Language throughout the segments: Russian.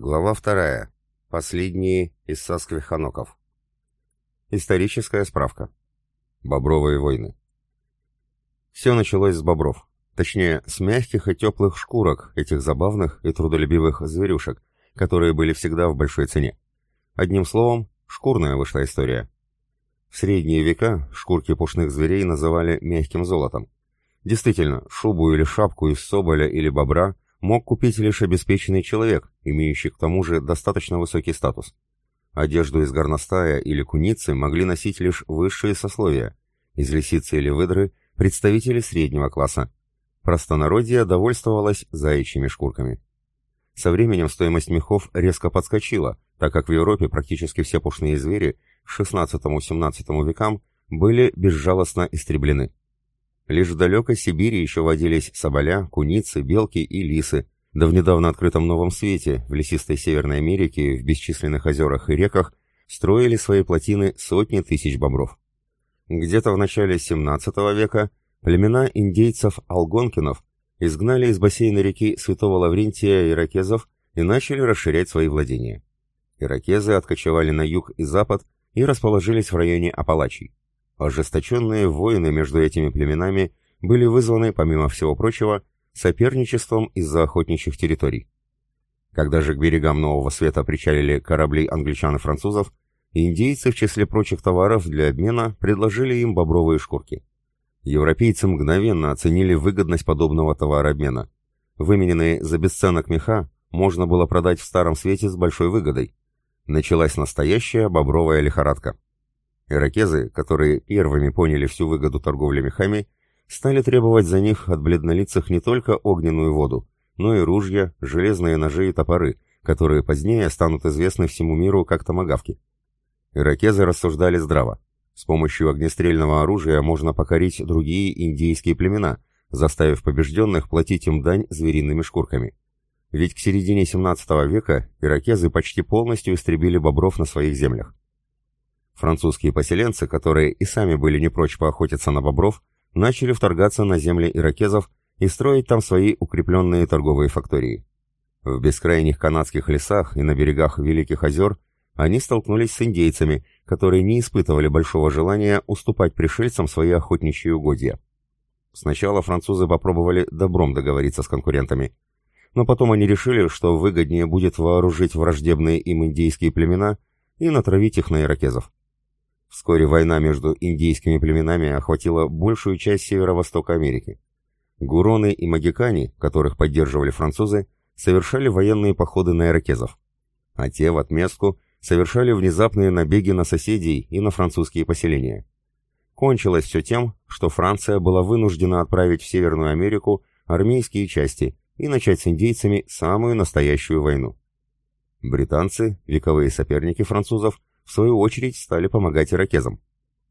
Глава вторая. Последние из Сасквиханоков. Историческая справка. Бобровые войны. Все началось с бобров. Точнее, с мягких и теплых шкурок этих забавных и трудолюбивых зверюшек, которые были всегда в большой цене. Одним словом, шкурная вышла история. В средние века шкурки пушных зверей называли мягким золотом. Действительно, шубу или шапку из соболя или бобра мог купить лишь обеспеченный человек, имеющий к тому же достаточно высокий статус. Одежду из горностая или куницы могли носить лишь высшие сословия, из лисицы или выдры – представители среднего класса. Простонародье довольствовалось заячьими шкурками. Со временем стоимость мехов резко подскочила, так как в Европе практически все пушные звери к XVI-XVII векам были безжалостно истреблены. Лишь в далекой Сибири еще водились соболя, куницы, белки и лисы, да в недавно открытом Новом Свете, в лесистой Северной Америке, в бесчисленных озерах и реках, строили свои плотины сотни тысяч бобров. Где-то в начале 17 века племена индейцев-алгонкинов изгнали из бассейна реки Святого Лаврентия иракезов и начали расширять свои владения. Иракезы откочевали на юг и запад и расположились в районе Апалачий. Ожесточенные войны между этими племенами были вызваны, помимо всего прочего, соперничеством из-за охотничьих территорий. Когда же к берегам Нового Света причалили корабли англичан и французов, индейцы в числе прочих товаров для обмена предложили им бобровые шкурки. Европейцы мгновенно оценили выгодность подобного товарообмена. Вымененные за бесценок меха можно было продать в Старом Свете с большой выгодой. Началась настоящая бобровая лихорадка. Иракезы, которые первыми поняли всю выгоду торговли мехами, стали требовать за них от бледнолицых не только огненную воду, но и ружья, железные ножи и топоры, которые позднее станут известны всему миру как томагавки. Иракезы рассуждали здраво. С помощью огнестрельного оружия можно покорить другие индейские племена, заставив побежденных платить им дань звериными шкурками. Ведь к середине 17 века иракезы почти полностью истребили бобров на своих землях. Французские поселенцы, которые и сами были не прочь поохотиться на бобров, начали вторгаться на земли иракезов и строить там свои укрепленные торговые фактории. В бескрайних канадских лесах и на берегах Великих озер они столкнулись с индейцами, которые не испытывали большого желания уступать пришельцам свои охотничьи угодья. Сначала французы попробовали добром договориться с конкурентами, но потом они решили, что выгоднее будет вооружить враждебные им индейские племена и натравить их на иракезов. Вскоре война между индейскими племенами охватила большую часть северо-востока Америки. Гуроны и магикане, которых поддерживали французы, совершали военные походы на иракезов, а те в отместку совершали внезапные набеги на соседей и на французские поселения. Кончилось все тем, что Франция была вынуждена отправить в Северную Америку армейские части и начать с индейцами самую настоящую войну. Британцы, вековые соперники французов, в свою очередь стали помогать иракезам.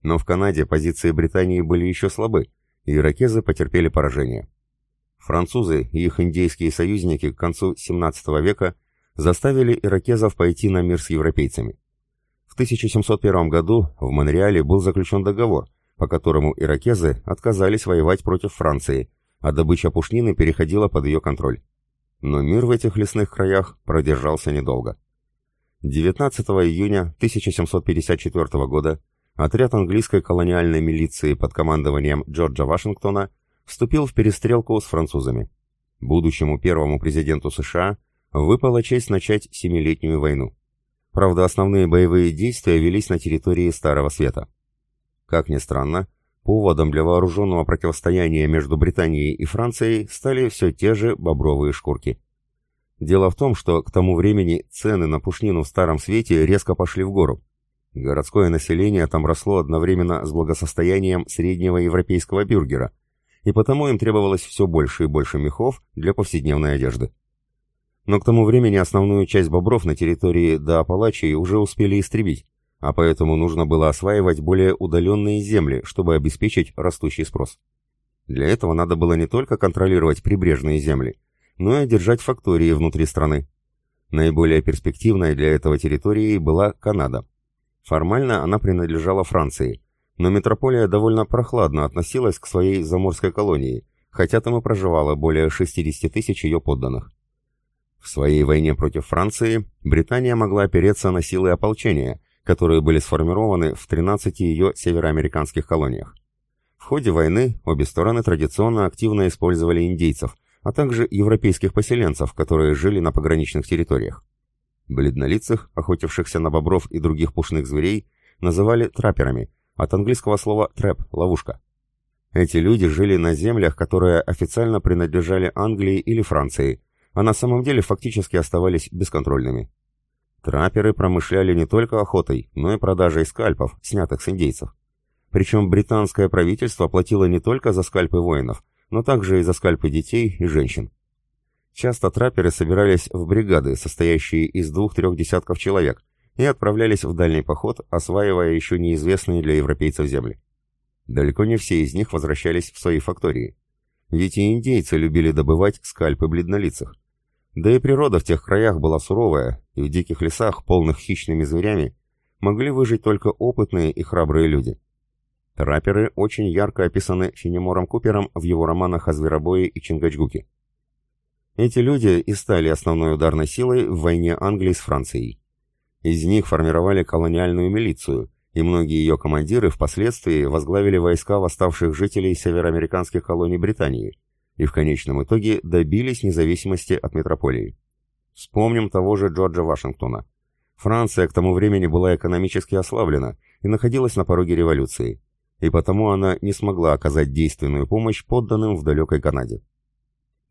Но в Канаде позиции Британии были еще слабы, и иракезы потерпели поражение. Французы и их индейские союзники к концу 17 века заставили иракезов пойти на мир с европейцами. В 1701 году в Монреале был заключен договор, по которому иракезы отказались воевать против Франции, а добыча пушнины переходила под ее контроль. Но мир в этих лесных краях продержался недолго. 19 июня 1754 года отряд английской колониальной милиции под командованием Джорджа Вашингтона вступил в перестрелку с французами. Будущему первому президенту США выпала честь начать Семилетнюю войну. Правда, основные боевые действия велись на территории Старого Света. Как ни странно, поводом для вооруженного противостояния между Британией и Францией стали все те же бобровые шкурки. Дело в том, что к тому времени цены на пушнину в Старом Свете резко пошли в гору. Городское население там росло одновременно с благосостоянием среднего европейского бюргера, и потому им требовалось все больше и больше мехов для повседневной одежды. Но к тому времени основную часть бобров на территории до Апалачии уже успели истребить, а поэтому нужно было осваивать более удаленные земли, чтобы обеспечить растущий спрос. Для этого надо было не только контролировать прибрежные земли, но и одержать фактории внутри страны. Наиболее перспективной для этого территорией была Канада. Формально она принадлежала Франции, но метрополия довольно прохладно относилась к своей заморской колонии, хотя там и проживало более 60 тысяч ее подданных. В своей войне против Франции Британия могла опереться на силы ополчения, которые были сформированы в 13 ее североамериканских колониях. В ходе войны обе стороны традиционно активно использовали индейцев, а также европейских поселенцев, которые жили на пограничных территориях. Бледнолицых, охотившихся на бобров и других пушных зверей, называли трапперами, от английского слова «трэп» — ловушка. Эти люди жили на землях, которые официально принадлежали Англии или Франции, а на самом деле фактически оставались бесконтрольными. Трапперы промышляли не только охотой, но и продажей скальпов, снятых с индейцев. Причем британское правительство платило не только за скальпы воинов, но также и за скальпы детей и женщин. Часто трапперы собирались в бригады, состоящие из двух-трех десятков человек, и отправлялись в дальний поход, осваивая еще неизвестные для европейцев земли. Далеко не все из них возвращались в свои фактории. Ведь и индейцы любили добывать скальпы бледнолицых. Да и природа в тех краях была суровая, и в диких лесах, полных хищными зверями, могли выжить только опытные и храбрые люди. Трапперы очень ярко описаны Фенемором Купером в его романах о Зверобое и Чингачгуке. Эти люди и стали основной ударной силой в войне Англии с Францией. Из них формировали колониальную милицию, и многие ее командиры впоследствии возглавили войска восставших жителей североамериканских колоний Британии и в конечном итоге добились независимости от метрополии. Вспомним того же Джорджа Вашингтона. Франция к тому времени была экономически ослаблена и находилась на пороге революции и потому она не смогла оказать действенную помощь подданным в далекой Канаде.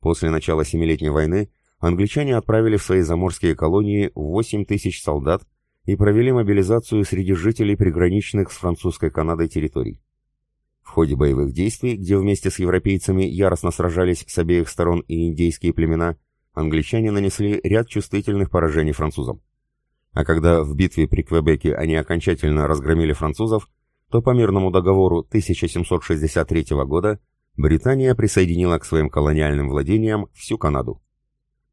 После начала Семилетней войны англичане отправили в свои заморские колонии 8 тысяч солдат и провели мобилизацию среди жителей приграничных с французской Канадой территорий. В ходе боевых действий, где вместе с европейцами яростно сражались с обеих сторон и индейские племена, англичане нанесли ряд чувствительных поражений французам. А когда в битве при Квебеке они окончательно разгромили французов, то по мирному договору 1763 года Британия присоединила к своим колониальным владениям всю Канаду.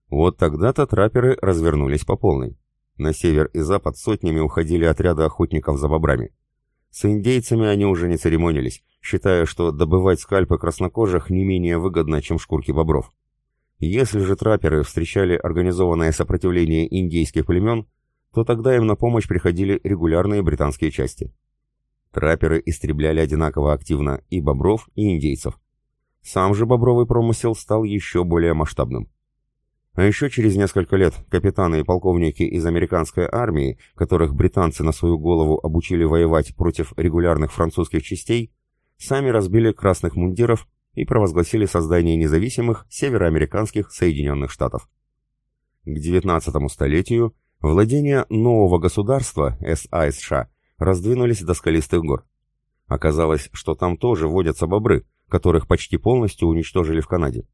Вот тогда-то трапперы развернулись по полной. На север и запад сотнями уходили отряды охотников за бобрами. С индейцами они уже не церемонились, считая, что добывать скальпы краснокожих не менее выгодно, чем шкурки бобров. Если же трапперы встречали организованное сопротивление индейских племен, то тогда им на помощь приходили регулярные британские части. Трапперы истребляли одинаково активно и бобров, и индейцев. Сам же бобровый промысел стал еще более масштабным. А еще через несколько лет капитаны и полковники из американской армии, которых британцы на свою голову обучили воевать против регулярных французских частей, сами разбили красных мундиров и провозгласили создание независимых североамериканских Соединенных Штатов. К XIX столетию владения нового государства САСШ раздвинулись до скалистых гор. Оказалось, что там тоже водятся бобры, которых почти полностью уничтожили в Канаде.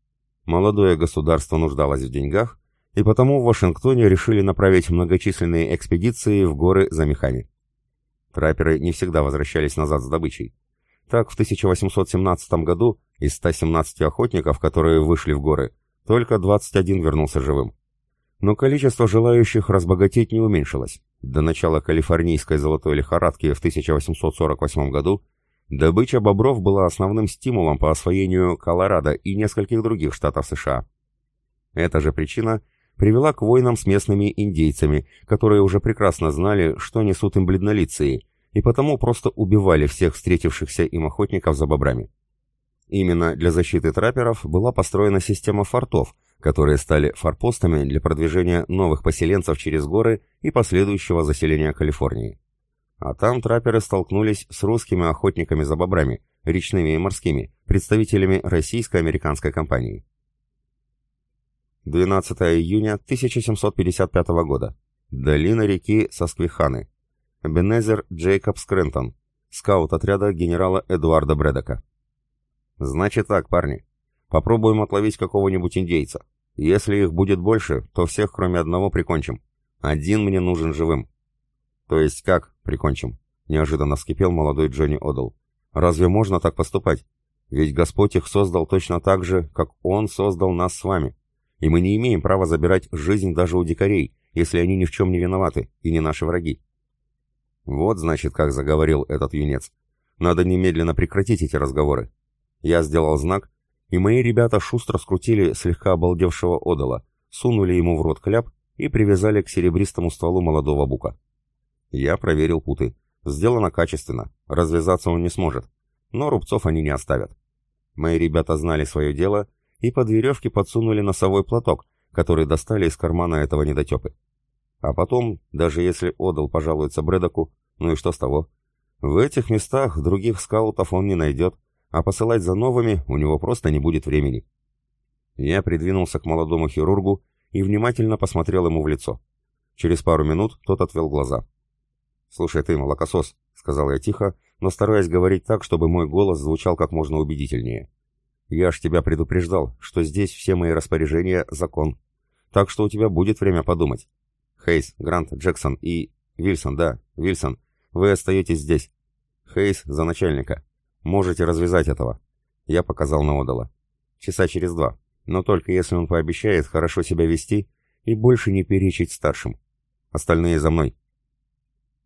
Молодое государство нуждалось в деньгах, и потому в Вашингтоне решили направить многочисленные экспедиции в горы за мехами. Трапперы не всегда возвращались назад с добычей. Так, в 1817 году из 117 охотников, которые вышли в горы, только 21 вернулся живым. Но количество желающих разбогатеть не уменьшилось. До начала калифорнийской золотой лихорадки в 1848 году добыча бобров была основным стимулом по освоению Колорадо и нескольких других штатов США. Эта же причина привела к войнам с местными индейцами, которые уже прекрасно знали, что несут им бледнолицые, и потому просто убивали всех встретившихся им охотников за бобрами. Именно для защиты трапперов была построена система фортов, которые стали форпостами для продвижения новых поселенцев через горы и последующего заселения Калифорнии. А там трапперы столкнулись с русскими охотниками за бобрами, речными и морскими, представителями российско-американской компании. 12 июня 1755 года. Долина реки Сосквиханы. Бенезер Джейкоб Скрентон, скаут отряда генерала Эдуарда Бредока. «Значит так, парни. Попробуем отловить какого-нибудь индейца. Если их будет больше, то всех, кроме одного, прикончим. Один мне нужен живым». «То есть как прикончим?» — неожиданно вскипел молодой Джонни Одал. «Разве можно так поступать? Ведь Господь их создал точно так же, как Он создал нас с вами. И мы не имеем права забирать жизнь даже у дикарей, если они ни в чем не виноваты и не наши враги». Вот, значит, как заговорил этот юнец. Надо немедленно прекратить эти разговоры. Я сделал знак, и мои ребята шустро скрутили слегка обалдевшего одола, сунули ему в рот кляп и привязали к серебристому стволу молодого бука. Я проверил путы. Сделано качественно, развязаться он не сможет, но рубцов они не оставят. Мои ребята знали свое дело и под веревки подсунули носовой платок, который достали из кармана этого недотепы. А потом, даже если Одал пожалуется Брэдоку, ну и что с того? В этих местах других скаутов он не найдет, а посылать за новыми у него просто не будет времени. Я придвинулся к молодому хирургу и внимательно посмотрел ему в лицо. Через пару минут тот отвел глаза. «Слушай ты, молокосос», — сказал я тихо, но стараясь говорить так, чтобы мой голос звучал как можно убедительнее. «Я ж тебя предупреждал, что здесь все мои распоряжения — закон. Так что у тебя будет время подумать. Хейс, Грант, Джексон и... Вильсон, да, Вильсон, вы остаетесь здесь. Хейс за начальника. Можете развязать этого. Я показал на Одала. Часа через два. Но только если он пообещает хорошо себя вести и больше не перечить старшим. Остальные за мной.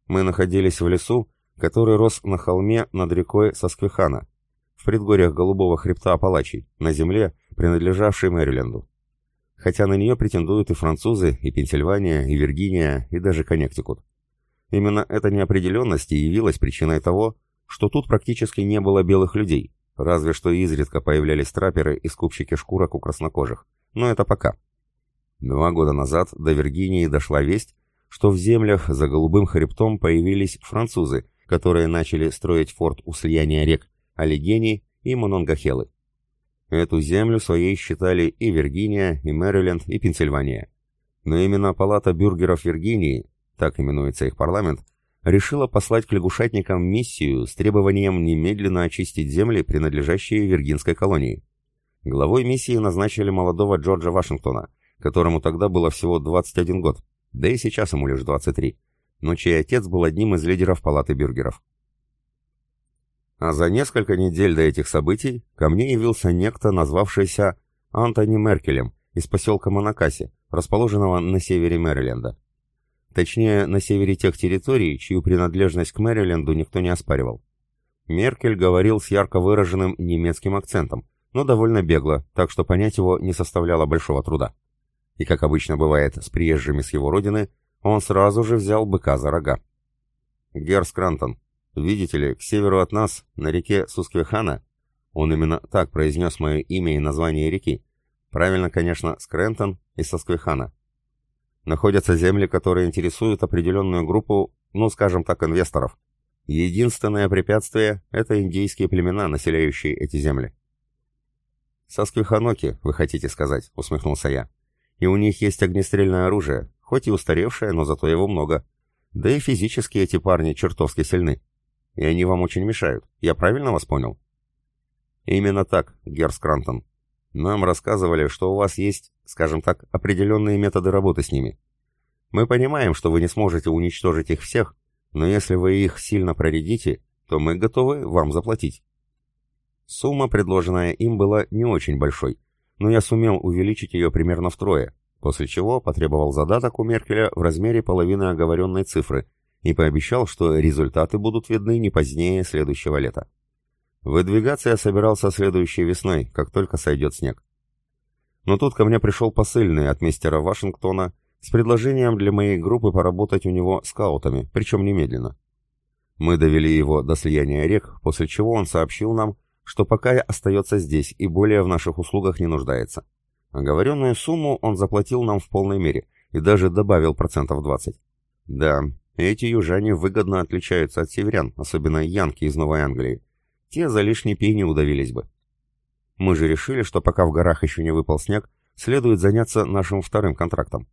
Мы находились в лесу, который рос на холме над рекой Сосквихана, в предгорьях Голубого хребта Апалачей, на земле, принадлежавшей Мэриленду. Хотя на нее претендуют и французы, и Пенсильвания, и Виргиния, и даже Коннектикут. Именно эта неопределенность и явилась причиной того, что тут практически не было белых людей, разве что изредка появлялись трапперы и скупщики шкурок у краснокожих. Но это пока. Два года назад до Виргинии дошла весть, что в землях за Голубым хребтом появились французы, которые начали строить форт у слияния рек Алигени и Мононгахелы. Эту землю своей считали и Виргиния, и Мэриленд, и Пенсильвания. Но именно Палата бюргеров Виргинии, так именуется их парламент, решила послать к лягушатникам миссию с требованием немедленно очистить земли, принадлежащие Виргинской колонии. Главой миссии назначили молодого Джорджа Вашингтона, которому тогда было всего 21 год, да и сейчас ему лишь 23, но чей отец был одним из лидеров Палаты бюргеров. А за несколько недель до этих событий ко мне явился некто, назвавшийся Антони Меркелем из поселка Монакаси, расположенного на севере Мэриленда. Точнее, на севере тех территорий, чью принадлежность к Мэриленду никто не оспаривал. Меркель говорил с ярко выраженным немецким акцентом, но довольно бегло, так что понять его не составляло большого труда. И, как обычно бывает с приезжими с его родины, он сразу же взял быка за рога. «Герр Скрантон, видите ли, к северу от нас, на реке Сусквехана, он именно так произнес мое имя и название реки, правильно, конечно, Скрентон и Сосквехана, находятся земли, которые интересуют определенную группу, ну, скажем так, инвесторов. Единственное препятствие – это индейские племена, населяющие эти земли. «Сосквиханоки, вы хотите сказать», — усмехнулся я. «И у них есть огнестрельное оружие, хоть и устаревшее, но зато его много. Да и физически эти парни чертовски сильны. И они вам очень мешают. Я правильно вас понял?» «Именно так, Герс Крантон. Нам рассказывали, что у вас есть, скажем так, определенные методы работы с ними. Мы понимаем, что вы не сможете уничтожить их всех, но если вы их сильно проредите, то мы готовы вам заплатить. Сумма, предложенная им, была не очень большой, но я сумел увеличить ее примерно втрое, после чего потребовал задаток у Меркеля в размере половины оговоренной цифры и пообещал, что результаты будут видны не позднее следующего лета. Выдвигаться я собирался следующей весной, как только сойдет снег. Но тут ко мне пришел посыльный от мистера Вашингтона с предложением для моей группы поработать у него скаутами, причем немедленно. Мы довели его до слияния рек, после чего он сообщил нам, что пока остается здесь и более в наших услугах не нуждается. Оговоренную сумму он заплатил нам в полной мере и даже добавил процентов 20. Да, эти южане выгодно отличаются от северян, особенно янки из Новой Англии, те за лишний пей не удавились бы. Мы же решили, что пока в горах еще не выпал снег, следует заняться нашим вторым контрактом.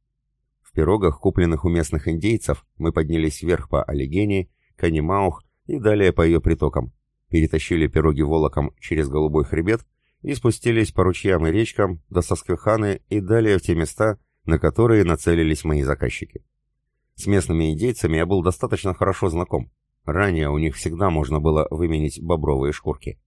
В пирогах, купленных у местных индейцев, мы поднялись вверх по Олегене, Канимаух и далее по ее притокам, перетащили пироги волоком через Голубой хребет и спустились по ручьям и речкам до Сосквиханы и далее в те места, на которые нацелились мои заказчики. С местными индейцами я был достаточно хорошо знаком, Ранее у них всегда можно было выменить бобровые шкурки.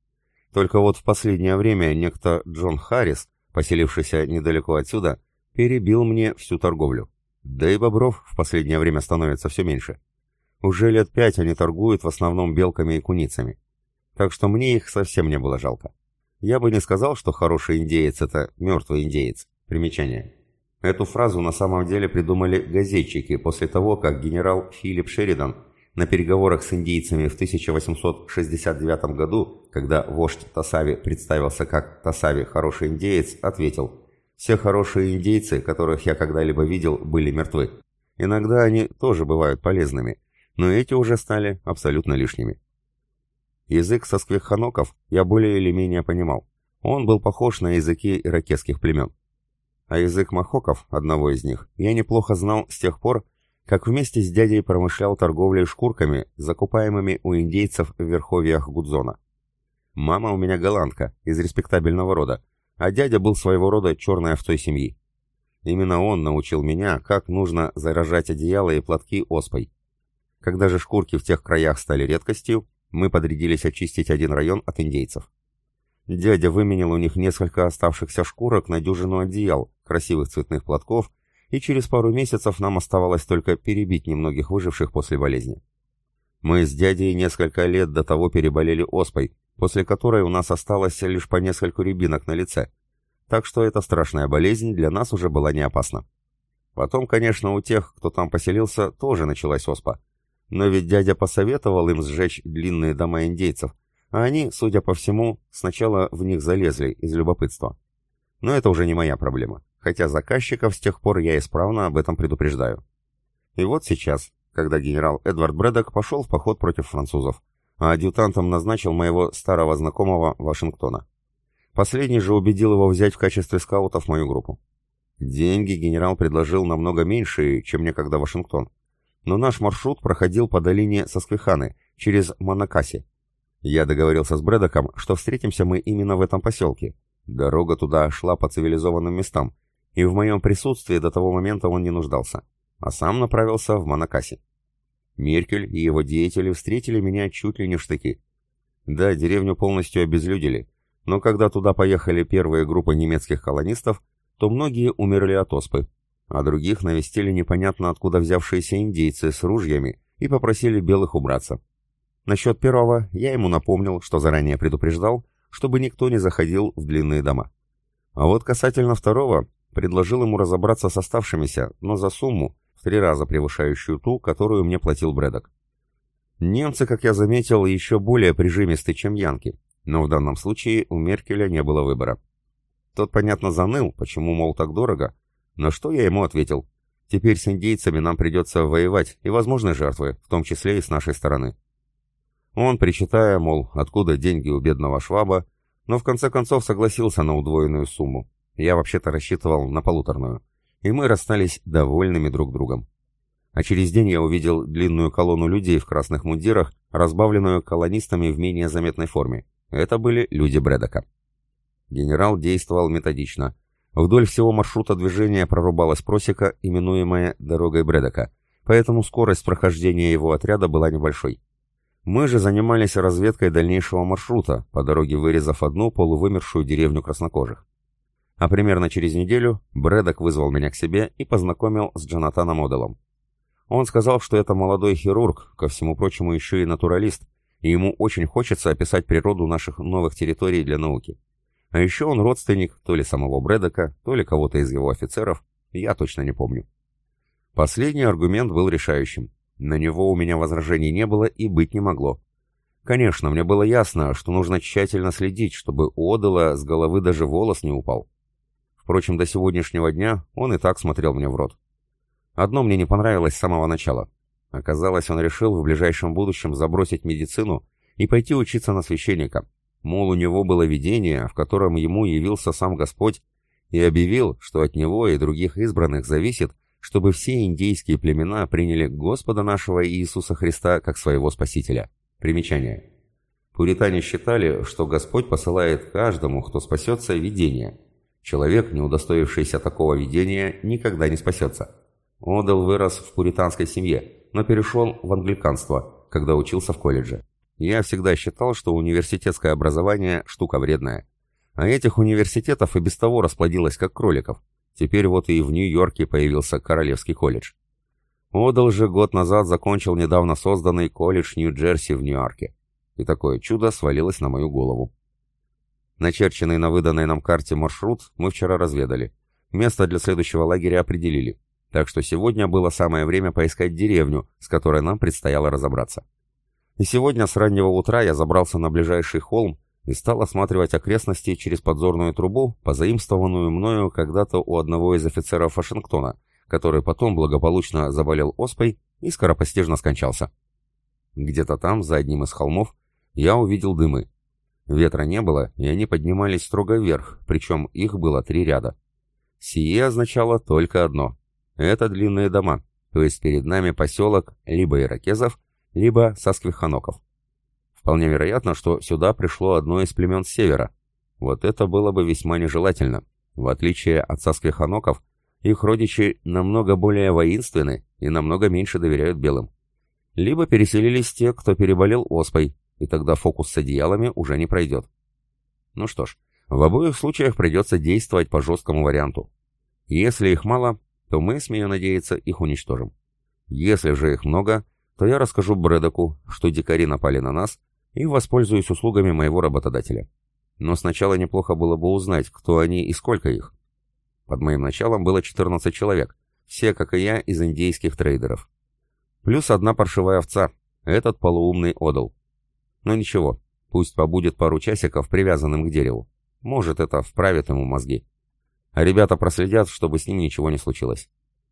Только вот в последнее время некто Джон Харрис, поселившийся недалеко отсюда, перебил мне всю торговлю. Да и бобров в последнее время становится все меньше. Уже лет пять они торгуют в основном белками и куницами. Так что мне их совсем не было жалко. Я бы не сказал, что хороший индеец — это мертвый индеец. Примечание. Эту фразу на самом деле придумали газетчики после того, как генерал Филипп Шеридан на переговорах с индейцами в 1869 году, когда вождь Тасави представился как Тасави хороший индеец, ответил «Все хорошие индейцы, которых я когда-либо видел, были мертвы. Иногда они тоже бывают полезными, но эти уже стали абсолютно лишними». Язык сосквеханоков я более или менее понимал. Он был похож на языки иракетских племен. А язык махоков, одного из них, я неплохо знал с тех пор, как вместе с дядей промышлял торговлей шкурками, закупаемыми у индейцев в верховьях Гудзона. Мама у меня голландка, из респектабельного рода, а дядя был своего рода черной овцой семьи. Именно он научил меня, как нужно заражать одеяло и платки оспой. Когда же шкурки в тех краях стали редкостью, мы подрядились очистить один район от индейцев. Дядя выменил у них несколько оставшихся шкурок на дюжину одеял, красивых цветных платков и через пару месяцев нам оставалось только перебить немногих выживших после болезни. Мы с дядей несколько лет до того переболели оспой, после которой у нас осталось лишь по нескольку рябинок на лице, так что эта страшная болезнь для нас уже была не опасна. Потом, конечно, у тех, кто там поселился, тоже началась оспа. Но ведь дядя посоветовал им сжечь длинные дома индейцев, а они, судя по всему, сначала в них залезли из любопытства. Но это уже не моя проблема хотя заказчиков с тех пор я исправно об этом предупреждаю. И вот сейчас, когда генерал Эдвард Брэдок пошел в поход против французов, а адъютантом назначил моего старого знакомого Вашингтона. Последний же убедил его взять в качестве скаутов мою группу. Деньги генерал предложил намного меньше, чем некогда Вашингтон. Но наш маршрут проходил по долине Сосквиханы, через Монакаси. Я договорился с Брэдоком, что встретимся мы именно в этом поселке. Дорога туда шла по цивилизованным местам, и в моем присутствии до того момента он не нуждался, а сам направился в Монакаси. Меркель и его деятели встретили меня чуть ли не в штыки. Да, деревню полностью обезлюдили, но когда туда поехали первые группы немецких колонистов, то многие умерли от оспы, а других навестили непонятно откуда взявшиеся индейцы с ружьями и попросили белых убраться. Насчет первого я ему напомнил, что заранее предупреждал, чтобы никто не заходил в длинные дома. А вот касательно второго, Предложил ему разобраться с оставшимися, но за сумму, в три раза превышающую ту, которую мне платил Брэдок. Немцы, как я заметил, еще более прижимисты, чем янки, но в данном случае у Меркеля не было выбора. Тот, понятно, заныл, почему, мол, так дорого, но что я ему ответил? Теперь с индейцами нам придется воевать, и возможны жертвы, в том числе и с нашей стороны. Он, причитая, мол, откуда деньги у бедного шваба, но в конце концов согласился на удвоенную сумму. Я вообще-то рассчитывал на полуторную. И мы расстались довольными друг другом. А через день я увидел длинную колонну людей в красных мундирах, разбавленную колонистами в менее заметной форме. Это были люди Брэдока. Генерал действовал методично. Вдоль всего маршрута движения прорубалась просека, именуемая «дорогой Брэдока», поэтому скорость прохождения его отряда была небольшой. Мы же занимались разведкой дальнейшего маршрута, по дороге вырезав одну полувымершую деревню краснокожих. А примерно через неделю Брэдок вызвал меня к себе и познакомил с Джонатаном Оделом. Он сказал, что это молодой хирург, ко всему прочему еще и натуралист, и ему очень хочется описать природу наших новых территорий для науки. А еще он родственник то ли самого Брэдока, то ли кого-то из его офицеров, я точно не помню. Последний аргумент был решающим. На него у меня возражений не было и быть не могло. Конечно, мне было ясно, что нужно тщательно следить, чтобы у Одела с головы даже волос не упал. Впрочем, до сегодняшнего дня он и так смотрел мне в рот. Одно мне не понравилось с самого начала. Оказалось, он решил в ближайшем будущем забросить медицину и пойти учиться на священника. Мол, у него было видение, в котором ему явился сам Господь, и объявил, что от него и других избранных зависит, чтобы все индейские племена приняли Господа нашего Иисуса Христа как своего Спасителя. Примечание. Пуритане считали, что Господь посылает каждому, кто спасется, видение – Человек, не удостоившийся такого видения, никогда не спасется. Одел вырос в пуританской семье, но перешел в англиканство, когда учился в колледже. Я всегда считал, что университетское образование – штука вредная. А этих университетов и без того расплодилось как кроликов. Теперь вот и в Нью-Йорке появился Королевский колледж. Одел же год назад закончил недавно созданный колледж Нью-Джерси в Нью-Йорке. И такое чудо свалилось на мою голову. Начерченный на выданной нам карте маршрут мы вчера разведали. Место для следующего лагеря определили, так что сегодня было самое время поискать деревню, с которой нам предстояло разобраться. И сегодня с раннего утра я забрался на ближайший холм и стал осматривать окрестности через подзорную трубу, позаимствованную мною когда-то у одного из офицеров Вашингтона, который потом благополучно заболел оспой и скоропостижно скончался. Где-то там, за одним из холмов, я увидел дымы. Ветра не было, и они поднимались строго вверх, причем их было три ряда. Сие означало только одно. Это длинные дома, то есть перед нами поселок либо иракезов, либо сасквиханоков. Вполне вероятно, что сюда пришло одно из племен севера. Вот это было бы весьма нежелательно. В отличие от сасквиханоков, их родичи намного более воинственны и намного меньше доверяют белым. Либо переселились те, кто переболел оспой, и тогда фокус с одеялами уже не пройдет. Ну что ж, в обоих случаях придется действовать по жесткому варианту. Если их мало, то мы, смею надеяться, их уничтожим. Если же их много, то я расскажу Брэдоку, что дикари напали на нас, и воспользуюсь услугами моего работодателя. Но сначала неплохо было бы узнать, кто они и сколько их. Под моим началом было 14 человек, все, как и я, из индейских трейдеров. Плюс одна паршивая овца, этот полуумный одал. Но ничего, пусть побудет пару часиков привязанным к дереву. Может, это вправит ему мозги. А ребята проследят, чтобы с ним ничего не случилось.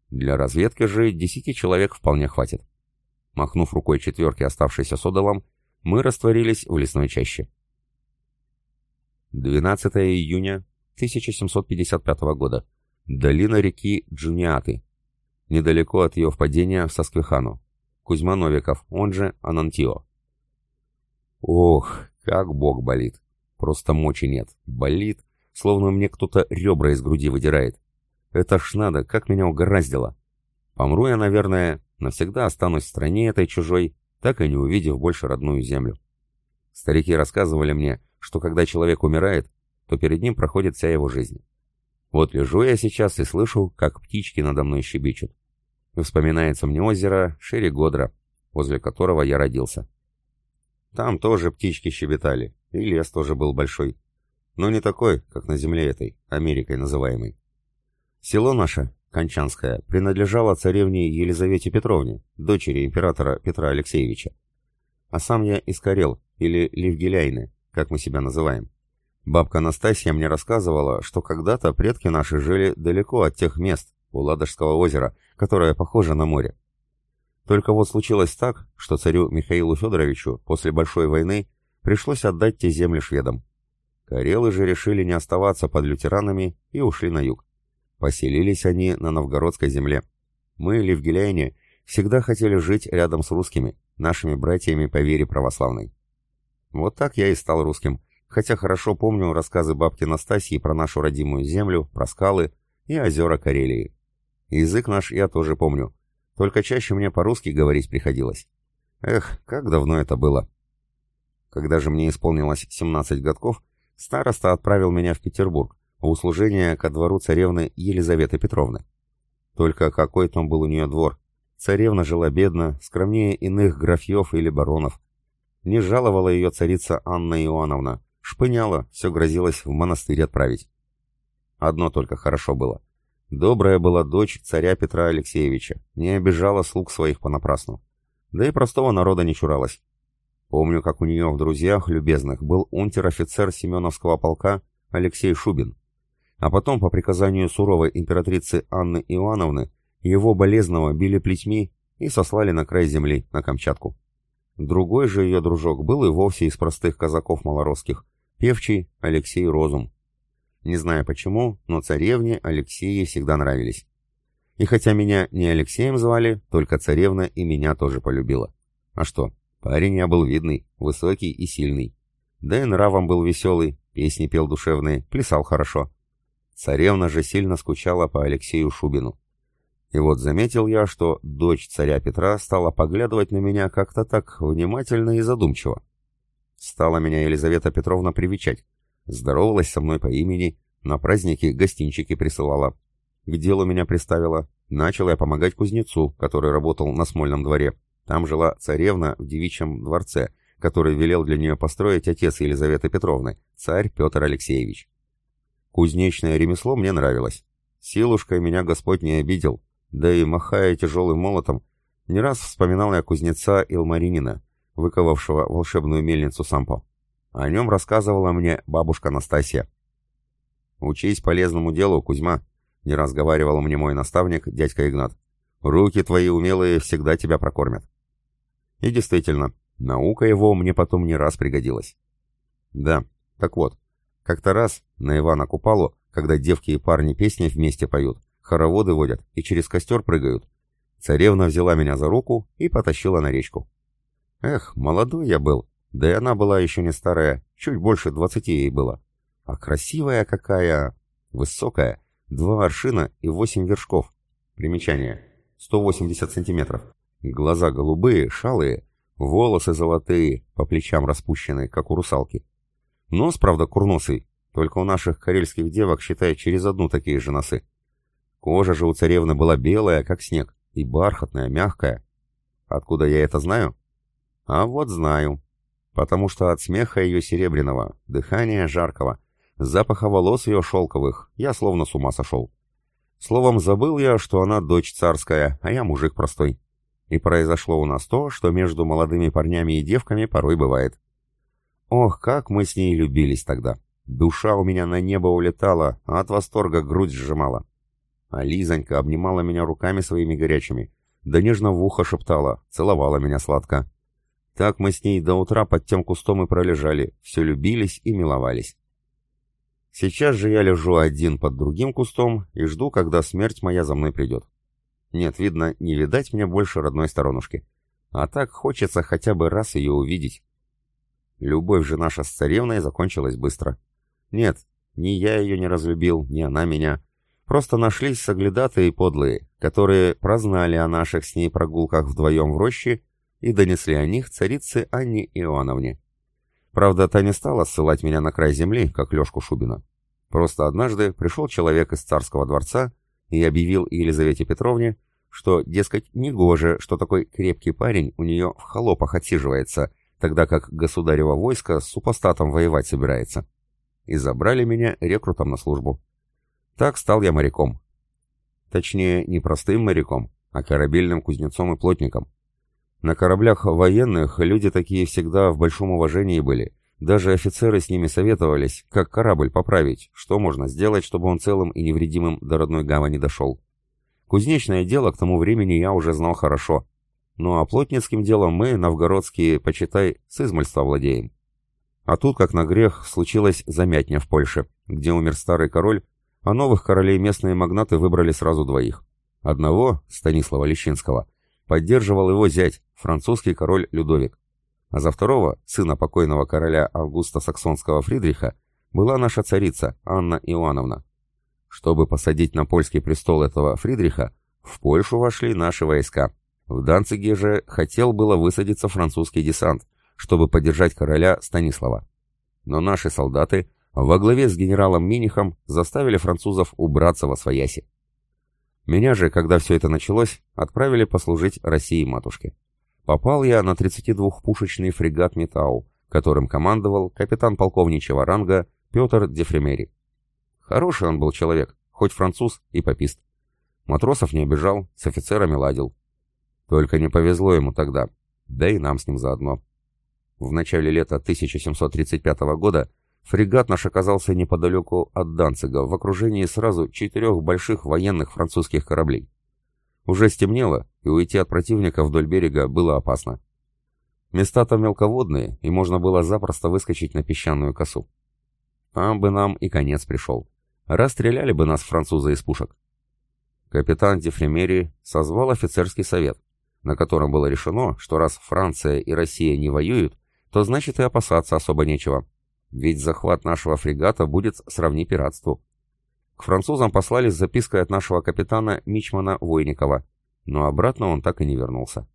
Для разведки же десяти человек вполне хватит. Махнув рукой четверки, оставшейся с одалом, мы растворились в лесной чаще. 12 июня 1755 года. Долина реки Джуниаты. Недалеко от ее впадения в Сосквихану. Кузьма Новиков, он же Анантио. Ох, как бог болит. Просто мочи нет. Болит, словно мне кто-то ребра из груди выдирает. Это ж надо, как меня угораздило. Помру я, наверное, навсегда останусь в стране этой чужой, так и не увидев больше родную землю. Старики рассказывали мне, что когда человек умирает, то перед ним проходит вся его жизнь. Вот лежу я сейчас и слышу, как птички надо мной щебечут. Вспоминается мне озеро Шерегодра, возле которого я родился. Там тоже птички щебетали, и лес тоже был большой. Но не такой, как на земле этой, Америкой называемой. Село наше, Кончанское, принадлежало царевне Елизавете Петровне, дочери императора Петра Алексеевича. А сам я из Карел, или Ливгеляйны, как мы себя называем. Бабка Настасья мне рассказывала, что когда-то предки наши жили далеко от тех мест, у Ладожского озера, которое похоже на море. Только вот случилось так, что царю Михаилу Федоровичу после Большой войны пришлось отдать те земли шведам. Карелы же решили не оставаться под лютеранами и ушли на юг. Поселились они на новгородской земле. Мы, ливгеляне, всегда хотели жить рядом с русскими, нашими братьями по вере православной. Вот так я и стал русским, хотя хорошо помню рассказы бабки Настасьи про нашу родимую землю, про скалы и озера Карелии. Язык наш я тоже помню, только чаще мне по-русски говорить приходилось. Эх, как давно это было. Когда же мне исполнилось 17 годков, староста отправил меня в Петербург, в услужение ко двору царевны Елизаветы Петровны. Только какой там был у нее двор. Царевна жила бедно, скромнее иных графьев или баронов. Не жаловала ее царица Анна Иоанновна, шпыняла, все грозилось в монастырь отправить. Одно только хорошо было. Добрая была дочь царя Петра Алексеевича, не обижала слуг своих понапрасну. Да и простого народа не чуралась. Помню, как у нее в друзьях любезных был унтер-офицер Семеновского полка Алексей Шубин. А потом, по приказанию суровой императрицы Анны Иоанновны, его болезного били плетьми и сослали на край земли, на Камчатку. Другой же ее дружок был и вовсе из простых казаков малоросских, певчий Алексей Розум. Не знаю почему, но царевне Алексеи всегда нравились. И хотя меня не Алексеем звали, только царевна и меня тоже полюбила. А что, парень я был видный, высокий и сильный. Да и нравом был веселый, песни пел душевные, плясал хорошо. Царевна же сильно скучала по Алексею Шубину. И вот заметил я, что дочь царя Петра стала поглядывать на меня как-то так внимательно и задумчиво. Стала меня Елизавета Петровна привечать, Здоровалась со мной по имени, на праздники гостинчики присылала. К делу меня приставила. Начал я помогать кузнецу, который работал на Смольном дворе. Там жила царевна в девичьем дворце, который велел для нее построить отец Елизаветы Петровны, царь Петр Алексеевич. Кузнечное ремесло мне нравилось. Силушкой меня Господь не обидел, да и, махая тяжелым молотом, не раз вспоминал я кузнеца Илмаринина, выковавшего волшебную мельницу Сампо. О нем рассказывала мне бабушка Настасья. «Учись полезному делу, Кузьма», — не раз говаривал мне мой наставник, дядька Игнат. «Руки твои умелые всегда тебя прокормят». И действительно, наука его мне потом не раз пригодилась. Да, так вот, как-то раз на Ивана Купалу, когда девки и парни песни вместе поют, хороводы водят и через костер прыгают, царевна взяла меня за руку и потащила на речку. Эх, молодой я был, да и она была еще не старая, чуть больше двадцати ей было. А красивая какая, высокая, два аршина и восемь вершков. Примечание. 180 сантиметров. Глаза голубые, шалые, волосы золотые, по плечам распущенные, как у русалки. Нос, правда, курносый, только у наших карельских девок, считай, через одну такие же носы. Кожа же у царевны была белая, как снег, и бархатная, мягкая. Откуда я это знаю? А вот знаю. Потому что от смеха ее серебряного, дыхания жаркого, запаха волос ее шелковых, я словно с ума сошел. Словом, забыл я, что она дочь царская, а я мужик простой. И произошло у нас то, что между молодыми парнями и девками порой бывает. Ох, как мы с ней любились тогда. Душа у меня на небо улетала, а от восторга грудь сжимала. А Лизонька обнимала меня руками своими горячими, да нежно в ухо шептала, целовала меня сладко. Так мы с ней до утра под тем кустом и пролежали, все любились и миловались. Сейчас же я лежу один под другим кустом и жду, когда смерть моя за мной придет. Нет, видно, не видать мне больше родной сторонушки. А так хочется хотя бы раз ее увидеть. Любовь же наша с царевной закончилась быстро. Нет, ни я ее не разлюбил, ни она меня. Просто нашлись соглядатые подлые, которые прознали о наших с ней прогулках вдвоем в роще и донесли о них царице Анне Иоанновне. Правда, та не стала ссылать меня на край земли, как Лешку Шубина. Просто однажды пришел человек из царского дворца и объявил Елизавете Петровне, что, дескать, негоже, что такой крепкий парень у нее в холопах отсиживается, тогда как государево войско с супостатом воевать собирается. И забрали меня рекрутом на службу. Так стал я моряком. Точнее, не простым моряком, а корабельным кузнецом и плотником. На кораблях военных люди такие всегда в большом уважении были. Даже офицеры с ними советовались, как корабль поправить, что можно сделать, чтобы он целым и невредимым до родной гавани дошел. Кузнечное дело к тому времени я уже знал хорошо. Ну а плотницким делом мы, новгородские, почитай, с измальства владеем. А тут, как на грех, случилось замятня в Польше, где умер старый король, а новых королей местные магнаты выбрали сразу двоих. Одного, Станислава Лещинского, поддерживал его зять, французский король Людовик. А за второго, сына покойного короля Августа Саксонского Фридриха, была наша царица Анна Иоанновна. Чтобы посадить на польский престол этого Фридриха, в Польшу вошли наши войска. В Данциге же хотел было высадиться французский десант, чтобы поддержать короля Станислава. Но наши солдаты во главе с генералом Минихом заставили французов убраться во свояси. Меня же, когда все это началось, отправили послужить России-матушке. Попал я на 32-пушечный фрегат «Метау», которым командовал капитан полковничьего ранга Петр Дефремери. Хороший он был человек, хоть француз и попист. Матросов не обижал, с офицерами ладил. Только не повезло ему тогда, да и нам с ним заодно. В начале лета 1735 года Фрегат наш оказался неподалеку от Данцига, в окружении сразу четырех больших военных французских кораблей. Уже стемнело, и уйти от противника вдоль берега было опасно. Места там мелководные, и можно было запросто выскочить на песчаную косу. Там бы нам и конец пришел. Расстреляли бы нас французы из пушек. Капитан Дефремери созвал офицерский совет, на котором было решено, что раз Франция и Россия не воюют, то значит и опасаться особо нечего. Ведь захват нашего фрегата будет сравни пиратству. К французам послали с запиской от нашего капитана Мичмана Войникова, но обратно он так и не вернулся.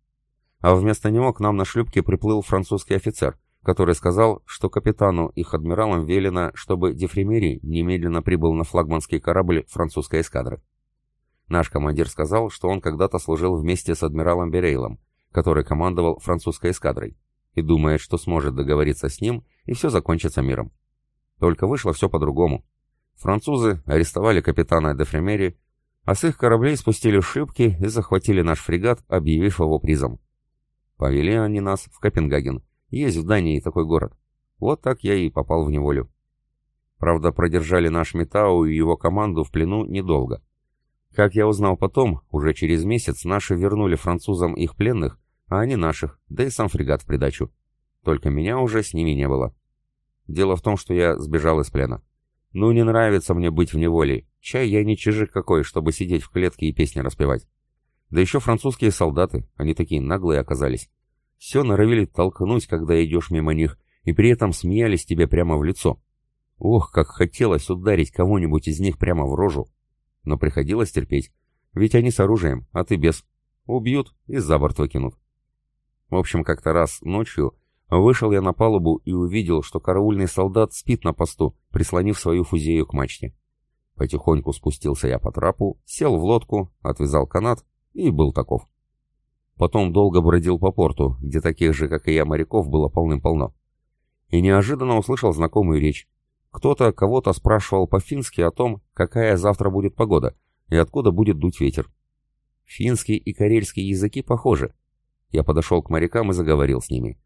А вместо него к нам на шлюпке приплыл французский офицер, который сказал, что капитану их адмиралам велено, чтобы Дефремери немедленно прибыл на флагманский корабль французской эскадры. Наш командир сказал, что он когда-то служил вместе с адмиралом Берейлом, который командовал французской эскадрой и думает, что сможет договориться с ним, и все закончится миром. Только вышло все по-другому. Французы арестовали капитана Дефремери, а с их кораблей спустили шибки и захватили наш фрегат, объявив его призом. Повели они нас в Копенгаген. Есть в Дании такой город. Вот так я и попал в неволю. Правда, продержали наш Метау и его команду в плену недолго. Как я узнал потом, уже через месяц наши вернули французам их пленных, а они наших, да и сам фрегат в придачу. Только меня уже с ними не было. Дело в том, что я сбежал из плена. Ну, не нравится мне быть в неволе. Чай я не чижик какой, чтобы сидеть в клетке и песни распевать. Да еще французские солдаты, они такие наглые оказались. Все норовили толкнуть, когда идешь мимо них, и при этом смеялись тебе прямо в лицо. Ох, как хотелось ударить кого-нибудь из них прямо в рожу. Но приходилось терпеть, ведь они с оружием, а ты без. Убьют и за борт выкинут. В общем, как-то раз ночью Вышел я на палубу и увидел, что караульный солдат спит на посту, прислонив свою фузею к мачте. Потихоньку спустился я по трапу, сел в лодку, отвязал канат и был таков. Потом долго бродил по порту, где таких же, как и я, моряков было полным-полно. И неожиданно услышал знакомую речь. Кто-то кого-то спрашивал по-фински о том, какая завтра будет погода и откуда будет дуть ветер. Финский и карельский языки похожи. Я подошел к морякам и заговорил с ними.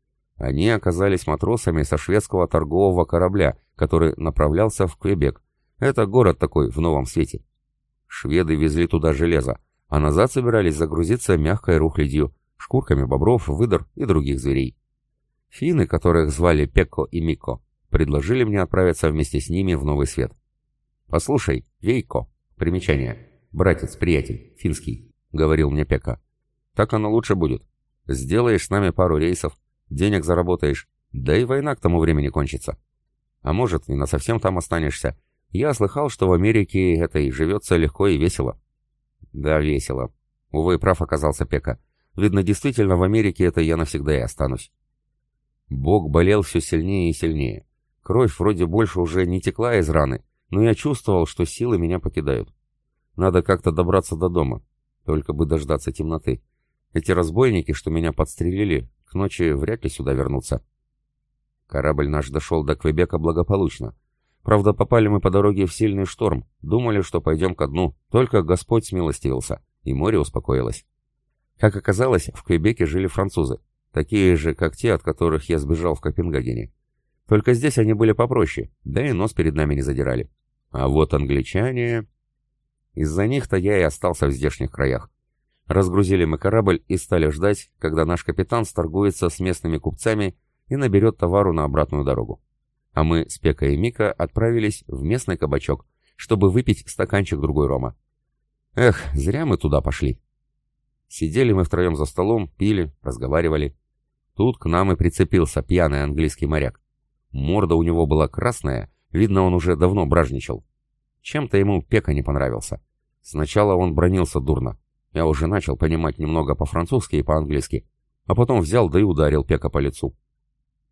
Они оказались матросами со шведского торгового корабля, который направлялся в Квебек. Это город такой в новом свете. Шведы везли туда железо, а назад собирались загрузиться мягкой рухлядью, шкурками бобров, выдр и других зверей. Финны, которых звали Пекко и Мико, предложили мне отправиться вместе с ними в новый свет. «Послушай, Вейко, примечание, братец-приятель, финский», — говорил мне Пекка. «Так оно лучше будет. Сделаешь с нами пару рейсов, денег заработаешь, да и война к тому времени кончится. А может, и насовсем там останешься. Я слыхал, что в Америке это и живется легко и весело. Да, весело. Увы, прав оказался Пека. Видно, действительно, в Америке это я навсегда и останусь. Бог болел все сильнее и сильнее. Кровь вроде больше уже не текла из раны, но я чувствовал, что силы меня покидают. Надо как-то добраться до дома, только бы дождаться темноты. Эти разбойники, что меня подстрелили, к ночи вряд ли сюда вернутся. Корабль наш дошел до Квебека благополучно. Правда, попали мы по дороге в сильный шторм, думали, что пойдем ко дну, только Господь смилостивился, и море успокоилось. Как оказалось, в Квебеке жили французы, такие же, как те, от которых я сбежал в Копенгагене. Только здесь они были попроще, да и нос перед нами не задирали. А вот англичане... Из-за них-то я и остался в здешних краях. Разгрузили мы корабль и стали ждать, когда наш капитан сторгуется с местными купцами и наберет товару на обратную дорогу. А мы с Пека и Мика отправились в местный кабачок, чтобы выпить стаканчик другой рома. Эх, зря мы туда пошли. Сидели мы втроем за столом, пили, разговаривали. Тут к нам и прицепился пьяный английский моряк. Морда у него была красная, видно, он уже давно бражничал. Чем-то ему Пека не понравился. Сначала он бронился дурно, я уже начал понимать немного по-французски и по-английски, а потом взял да и ударил Пека по лицу.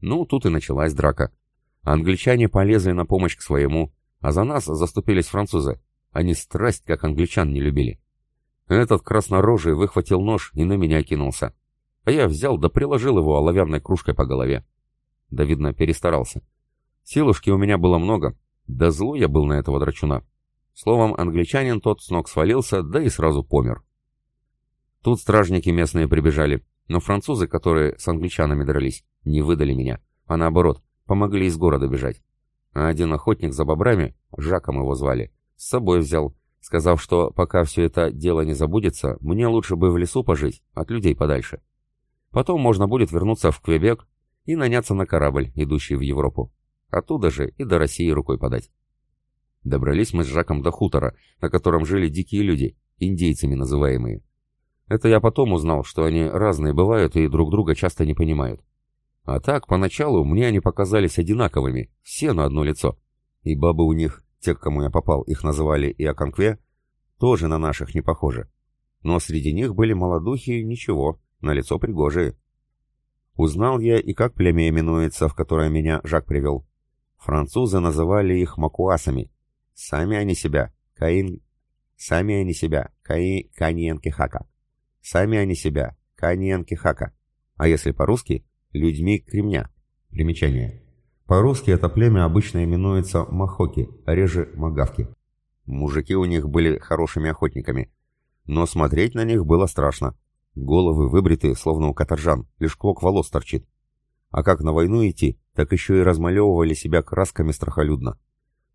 Ну, тут и началась драка. Англичане полезли на помощь к своему, а за нас заступились французы. Они страсть, как англичан, не любили. Этот краснорожий выхватил нож и на меня кинулся. А я взял да приложил его оловянной кружкой по голове. Да, видно, перестарался. Силушки у меня было много, да зло я был на этого драчуна. Словом, англичанин тот с ног свалился, да и сразу помер. Тут стражники местные прибежали, но французы, которые с англичанами дрались, не выдали меня, а наоборот, помогли из города бежать. А один охотник за бобрами, Жаком его звали, с собой взял, сказав, что пока все это дело не забудется, мне лучше бы в лесу пожить, от людей подальше. Потом можно будет вернуться в Квебек и наняться на корабль, идущий в Европу. Оттуда же и до России рукой подать. Добрались мы с Жаком до хутора, на котором жили дикие люди, индейцами называемые. Это я потом узнал, что они разные бывают и друг друга часто не понимают. А так, поначалу мне они показались одинаковыми, все на одно лицо. И бабы у них, те, к кому я попал, их называли и Аконкве, тоже на наших не похожи. Но среди них были молодухи, ничего, на лицо пригожие. Узнал я и как племя именуется, в которое меня Жак привел. Французы называли их макуасами. Сами они себя, Каин... Сами они себя, Каи... Каньенкихака. Сами они себя, Каниенки Хака. А если по-русски, людьми кремня. Примечание. По-русски это племя обычно именуется махоки, реже магавки. Мужики у них были хорошими охотниками, но смотреть на них было страшно. Головы выбриты, словно у каторжан, лишь клок волос торчит. А как на войну идти, так еще и размалевывали себя красками страхолюдно.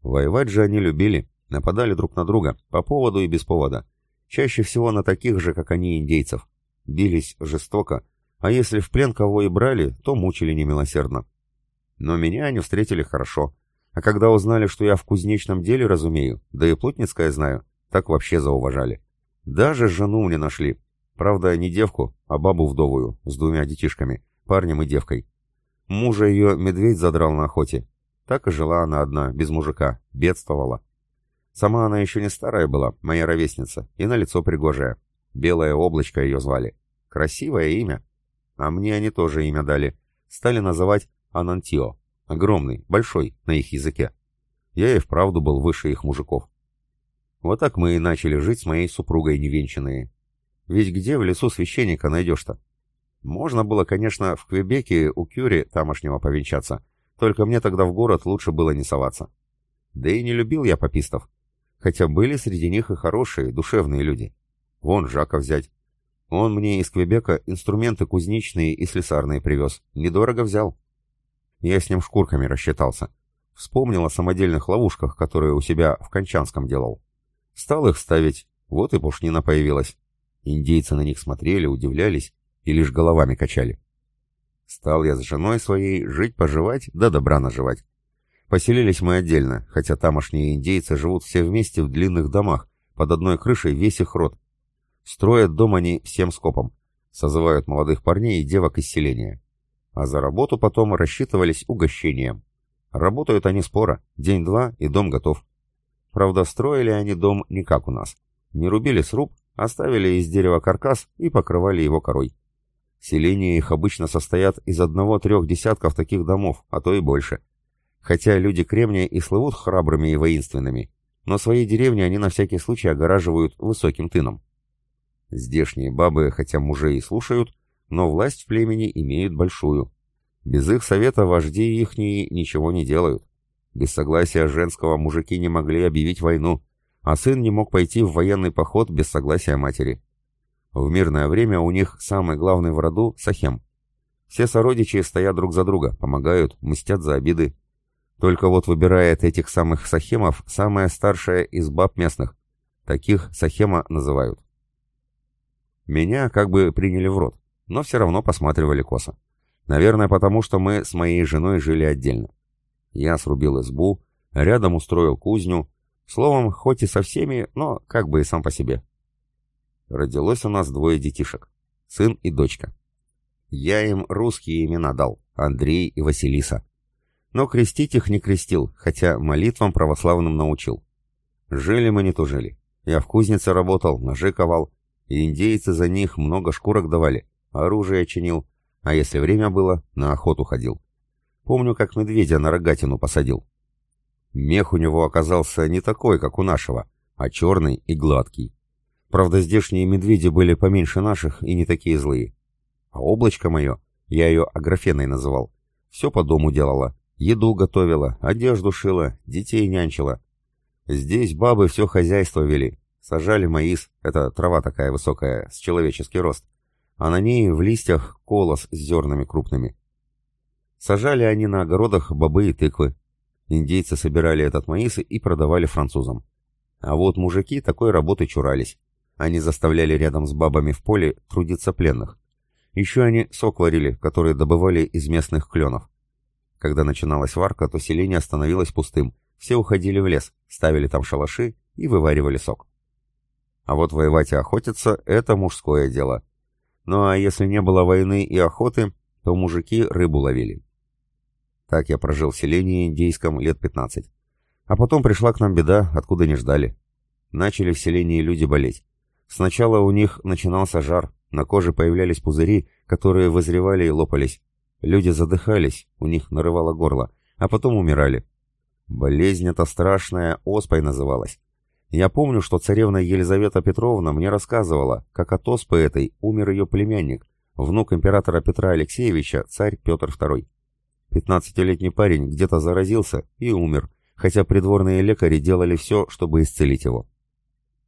Воевать же они любили, нападали друг на друга, по поводу и без повода. Чаще всего на таких же, как они, индейцев. Бились жестоко, а если в плен кого и брали, то мучили немилосердно. Но меня они встретили хорошо. А когда узнали, что я в кузнечном деле разумею, да и плотницкое знаю, так вообще зауважали. Даже жену мне нашли. Правда, не девку, а бабу вдовую, с двумя детишками, парнем и девкой. Мужа ее медведь задрал на охоте. Так и жила она одна, без мужика, бедствовала. Сама она еще не старая была, моя ровесница, и на лицо пригожая. Белое облачко ее звали. Красивое имя. А мне они тоже имя дали. Стали называть Анантио. Огромный, большой, на их языке. Я и вправду был выше их мужиков. Вот так мы и начали жить с моей супругой невенчанные. Ведь где в лесу священника найдешь-то? Можно было, конечно, в Квебеке у Кюри тамошнего повенчаться, только мне тогда в город лучше было не соваться. Да и не любил я попистов. Хотя были среди них и хорошие, душевные люди. Вон Жака взять. Он мне из Квебека инструменты кузнечные и слесарные привез. Недорого взял. Я с ним шкурками рассчитался. Вспомнил о самодельных ловушках, которые у себя в Кончанском делал. Стал их ставить, вот и пушнина появилась. Индейцы на них смотрели, удивлялись и лишь головами качали. Стал я с женой своей жить-поживать, да добра наживать. Поселились мы отдельно, хотя тамошние индейцы живут все вместе в длинных домах, под одной крышей весь их род. Строят дом они всем скопом, созывают молодых парней и девок из селения. А за работу потом рассчитывались угощением. Работают они споро, день-два и дом готов. Правда, строили они дом не как у нас. Не рубили сруб, оставили из дерева каркас и покрывали его корой. Селения их обычно состоят из одного-трех десятков таких домов, а то и больше. Хотя люди Кремния и слывут храбрыми и воинственными, но свои деревни они на всякий случай огораживают высоким тыном. Здешние бабы, хотя мужей и слушают, но власть в племени имеют большую. Без их совета вожди ихние ничего не делают. Без согласия женского мужики не могли объявить войну, а сын не мог пойти в военный поход без согласия матери. В мирное время у них самый главный в роду – Сахем. Все сородичи стоят друг за друга, помогают, мстят за обиды. Только вот выбирает этих самых Сахемов самая старшая из баб местных. Таких Сахема называют. Меня как бы приняли в рот, но все равно посматривали косо. Наверное, потому что мы с моей женой жили отдельно. Я срубил избу, рядом устроил кузню. Словом, хоть и со всеми, но как бы и сам по себе. Родилось у нас двое детишек. Сын и дочка. Я им русские имена дал. Андрей и Василиса. Но крестить их не крестил, хотя молитвам православным научил. Жили мы не тужили. Я в кузнице работал, ножи ковал, и индейцы за них много шкурок давали, оружие чинил, а если время было, на охоту ходил. Помню, как медведя на рогатину посадил. Мех у него оказался не такой, как у нашего, а черный и гладкий. Правда, здешние медведи были поменьше наших и не такие злые. А облачко мое, я ее Аграфеной называл, все по дому делала. Еду готовила, одежду шила, детей нянчила. Здесь бабы все хозяйство вели. Сажали маис, это трава такая высокая, с человеческий рост. А на ней в листьях колос с зернами крупными. Сажали они на огородах бобы и тыквы. Индейцы собирали этот маис и продавали французам. А вот мужики такой работы чурались. Они заставляли рядом с бабами в поле трудиться пленных. Еще они сок варили, который добывали из местных кленов. Когда начиналась варка, то селение становилось пустым. Все уходили в лес, ставили там шалаши и вываривали сок. А вот воевать и охотиться – это мужское дело. Ну а если не было войны и охоты, то мужики рыбу ловили. Так я прожил в селении индейском лет 15. А потом пришла к нам беда, откуда не ждали. Начали в селении люди болеть. Сначала у них начинался жар, на коже появлялись пузыри, которые вызревали и лопались. Люди задыхались, у них нарывало горло, а потом умирали. Болезнь эта страшная, оспой называлась. Я помню, что царевна Елизавета Петровна мне рассказывала, как от оспы этой умер ее племянник, внук императора Петра Алексеевича, царь Петр II. Пятнадцатилетний парень где-то заразился и умер, хотя придворные лекари делали все, чтобы исцелить его.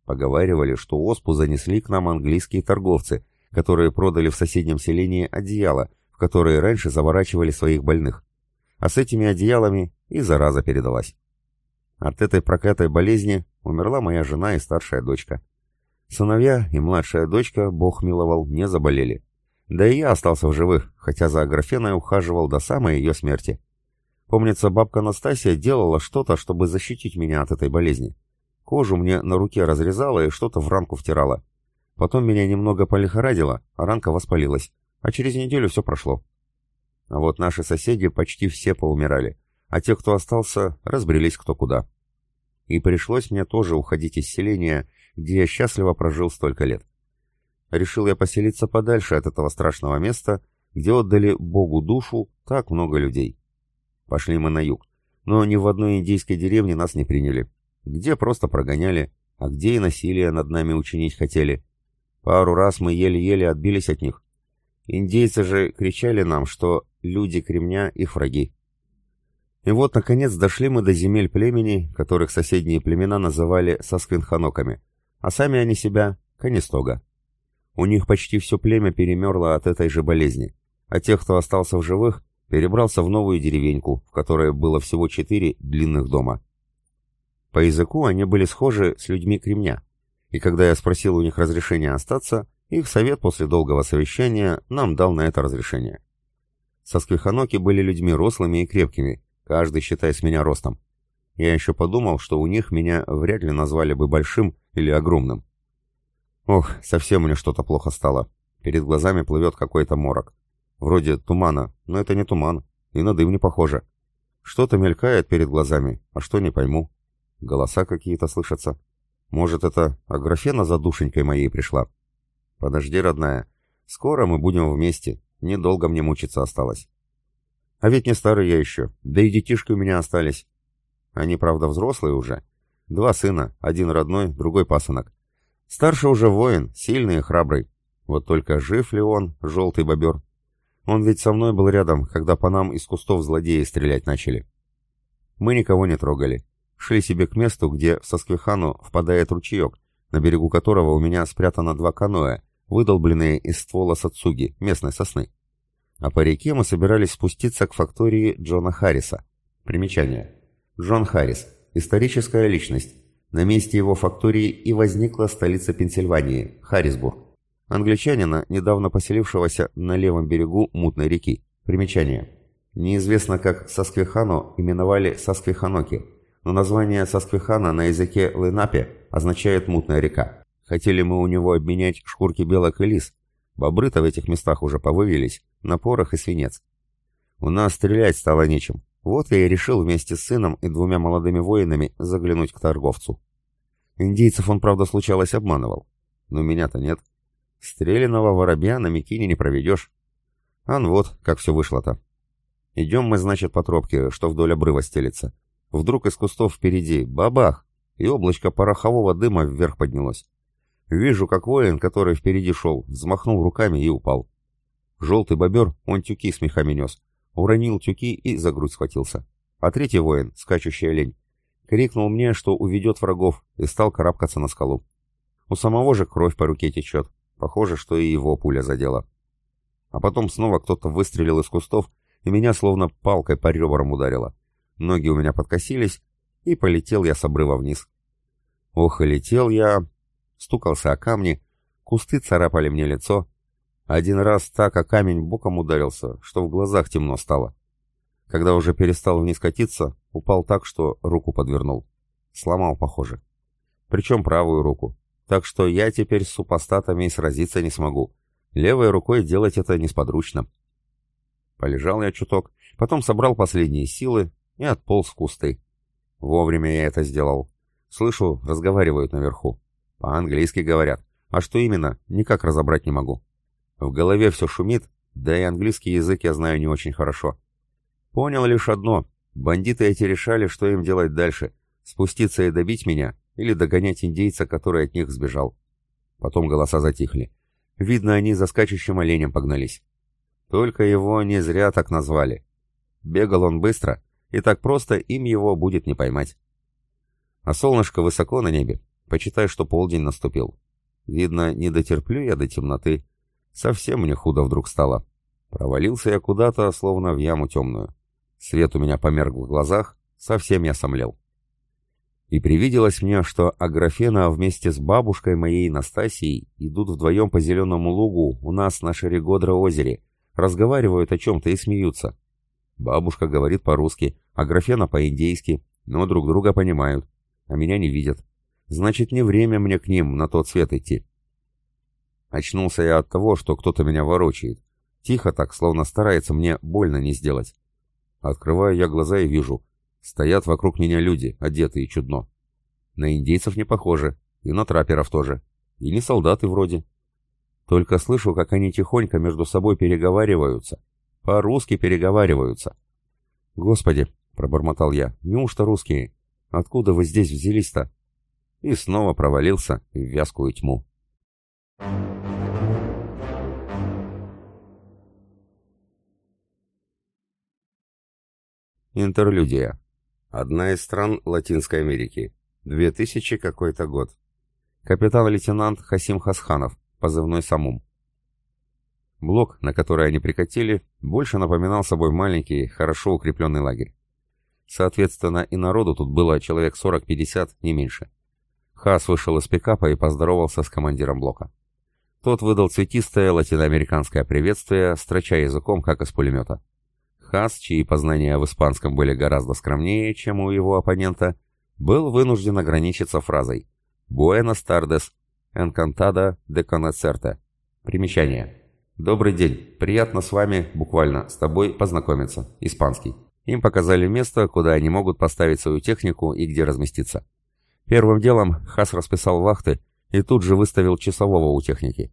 Поговаривали, что оспу занесли к нам английские торговцы, которые продали в соседнем селении одеяло, которые раньше заворачивали своих больных. А с этими одеялами и зараза передалась. От этой проклятой болезни умерла моя жена и старшая дочка. Сыновья и младшая дочка, бог миловал, не заболели. Да и я остался в живых, хотя за Аграфеной ухаживал до самой ее смерти. Помнится, бабка Настасья делала что-то, чтобы защитить меня от этой болезни. Кожу мне на руке разрезала и что-то в ранку втирала. Потом меня немного полихорадило, а ранка воспалилась. А через неделю все прошло. А вот наши соседи почти все поумирали, а те, кто остался, разбрелись кто куда. И пришлось мне тоже уходить из селения, где я счастливо прожил столько лет. Решил я поселиться подальше от этого страшного места, где отдали Богу душу так много людей. Пошли мы на юг, но ни в одной индейской деревне нас не приняли. Где просто прогоняли, а где и насилие над нами учинить хотели. Пару раз мы еле-еле отбились от них. Индейцы же кричали нам, что люди Кремня — их враги. И вот, наконец, дошли мы до земель племени, которых соседние племена называли Сосквинханоками, а сами они себя — Канистога. У них почти все племя перемерло от этой же болезни, а тех, кто остался в живых, перебрался в новую деревеньку, в которой было всего четыре длинных дома. По языку они были схожи с людьми Кремня, и когда я спросил у них разрешения остаться, их совет после долгого совещания нам дал на это разрешение. Сосквиханоки были людьми рослыми и крепкими, каждый считай с меня ростом. Я еще подумал, что у них меня вряд ли назвали бы большим или огромным. Ох, совсем мне что-то плохо стало. Перед глазами плывет какой-то морок. Вроде тумана, но это не туман, и на дым не похоже. Что-то мелькает перед глазами, а что не пойму. Голоса какие-то слышатся. Может, это Аграфена за душенькой моей пришла? Подожди, родная. Скоро мы будем вместе. Недолго мне мучиться осталось. А ведь не старый я еще, да и детишки у меня остались. Они, правда, взрослые уже. Два сына, один родной, другой пасынок. Старший уже воин, сильный и храбрый. Вот только жив ли он, желтый бобер? Он ведь со мной был рядом, когда по нам из кустов злодеи стрелять начали. Мы никого не трогали. Шли себе к месту, где в Сосквихану впадает ручеек, на берегу которого у меня спрятано два каноэ, выдолбленные из ствола сацуги, местной сосны. А по реке мы собирались спуститься к фактории Джона Харриса. Примечание. Джон Харрис. Историческая личность. На месте его фактории и возникла столица Пенсильвании – Харрисбург. Англичанина, недавно поселившегося на левом берегу мутной реки. Примечание. Неизвестно, как Сасквихану именовали Сасквиханоки, но название Сасквихана на языке Ленапе означает «мутная река». Хотели мы у него обменять шкурки белок и лис. Бобры-то в этих местах уже повывелись, на порох и свинец. У нас стрелять стало нечем. Вот я и решил вместе с сыном и двумя молодыми воинами заглянуть к торговцу. Индейцев он, правда, случалось обманывал. Но меня-то нет. Стреляного воробья на Микине не проведешь. Ан вот, как все вышло-то. Идем мы, значит, по тропке, что вдоль обрыва стелится. Вдруг из кустов впереди бабах, и облачко порохового дыма вверх поднялось. Вижу, как воин, который впереди шел, взмахнул руками и упал. Желтый бобер, он тюки с мехами нес. Уронил тюки и за грудь схватился. А третий воин, скачущий олень, крикнул мне, что уведет врагов, и стал карабкаться на скалу. У самого же кровь по руке течет. Похоже, что и его пуля задела. А потом снова кто-то выстрелил из кустов, и меня словно палкой по ребрам ударило. Ноги у меня подкосились, и полетел я с обрыва вниз. Ох, и летел я, стукался о камни, кусты царапали мне лицо. Один раз так о камень боком ударился, что в глазах темно стало. Когда уже перестал вниз катиться, упал так, что руку подвернул. Сломал, похоже. Причем правую руку. Так что я теперь с супостатами сразиться не смогу. Левой рукой делать это несподручно. Полежал я чуток, потом собрал последние силы и отполз в кусты. Вовремя я это сделал. Слышу, разговаривают наверху. По-английски говорят. А что именно, никак разобрать не могу. В голове все шумит, да и английский язык я знаю не очень хорошо. Понял лишь одно. Бандиты эти решали, что им делать дальше. Спуститься и добить меня, или догонять индейца, который от них сбежал. Потом голоса затихли. Видно, они за скачущим оленем погнались. Только его не зря так назвали. Бегал он быстро, и так просто им его будет не поймать. А солнышко высоко на небе. Почитай, что полдень наступил. Видно, не дотерплю я до темноты. Совсем мне худо вдруг стало. Провалился я куда-то, словно в яму темную. Свет у меня померк в глазах, совсем я сомлел. И привиделось мне, что Аграфена вместе с бабушкой моей Настасией идут вдвоем по зеленому лугу у нас на Шерегодро-озере, разговаривают о чем-то и смеются. Бабушка говорит по-русски, Аграфена по-индейски, но друг друга понимают, а меня не видят. Значит, не время мне к ним на тот свет идти. Очнулся я от того, что кто-то меня ворочает. Тихо так, словно старается мне больно не сделать. Открываю я глаза и вижу. Стоят вокруг меня люди, одетые чудно. На индейцев не похоже, и на трапперов тоже. И не солдаты вроде. Только слышу, как они тихонько между собой переговариваются. По-русски переговариваются. «Господи!» — пробормотал я. «Неужто русские? Откуда вы здесь взялись-то?» И снова провалился в вязкую тьму. Интерлюдия. Одна из стран Латинской Америки. 2000 какой-то год. Капитан-лейтенант Хасим Хасханов, позывной Самум. Блок, на который они прикатили, больше напоминал собой маленький, хорошо укрепленный лагерь. Соответственно, и народу тут было человек 40-50, не меньше. Хас вышел из пикапа и поздоровался с командиром блока. Тот выдал цветистое латиноамериканское приветствие, строча языком, как из пулемета. Хас, чьи познания в испанском были гораздо скромнее, чем у его оппонента, был вынужден ограничиться фразой «Буэнос тардес, энкантада де конецерте». Примечание. «Добрый день. Приятно с вами, буквально, с тобой познакомиться. Испанский». Им показали место, куда они могут поставить свою технику и где разместиться. Первым делом Хас расписал вахты и тут же выставил часового у техники.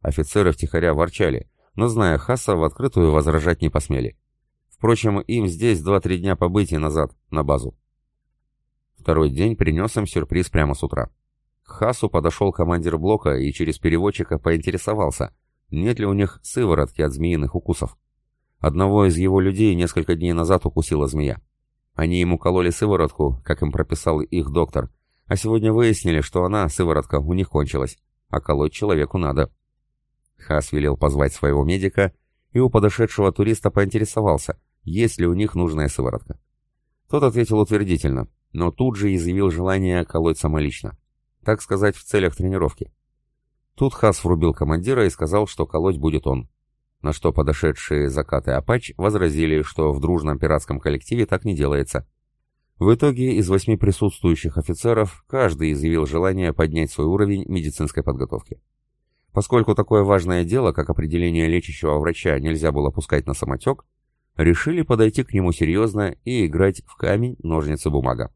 Офицеры втихаря ворчали, но, зная Хаса, в открытую возражать не посмели. Впрочем, им здесь два-три дня побыть и назад, на базу. Второй день принес им сюрприз прямо с утра. К Хасу подошел командир блока и через переводчика поинтересовался, нет ли у них сыворотки от змеиных укусов. Одного из его людей несколько дней назад укусила змея. Они ему кололи сыворотку, как им прописал их доктор, а сегодня выяснили, что она, сыворотка, у них кончилась, а колоть человеку надо. Хас велел позвать своего медика, и у подошедшего туриста поинтересовался, есть ли у них нужная сыворотка. Тот ответил утвердительно, но тут же изъявил желание колоть самолично. Так сказать, в целях тренировки. Тут Хас врубил командира и сказал, что колоть будет он. На что подошедшие закаты Апач возразили, что в дружном пиратском коллективе так не делается. В итоге из восьми присутствующих офицеров каждый изъявил желание поднять свой уровень медицинской подготовки. Поскольку такое важное дело, как определение лечащего врача, нельзя было пускать на самотек, решили подойти к нему серьезно и играть в камень, ножницы, бумага.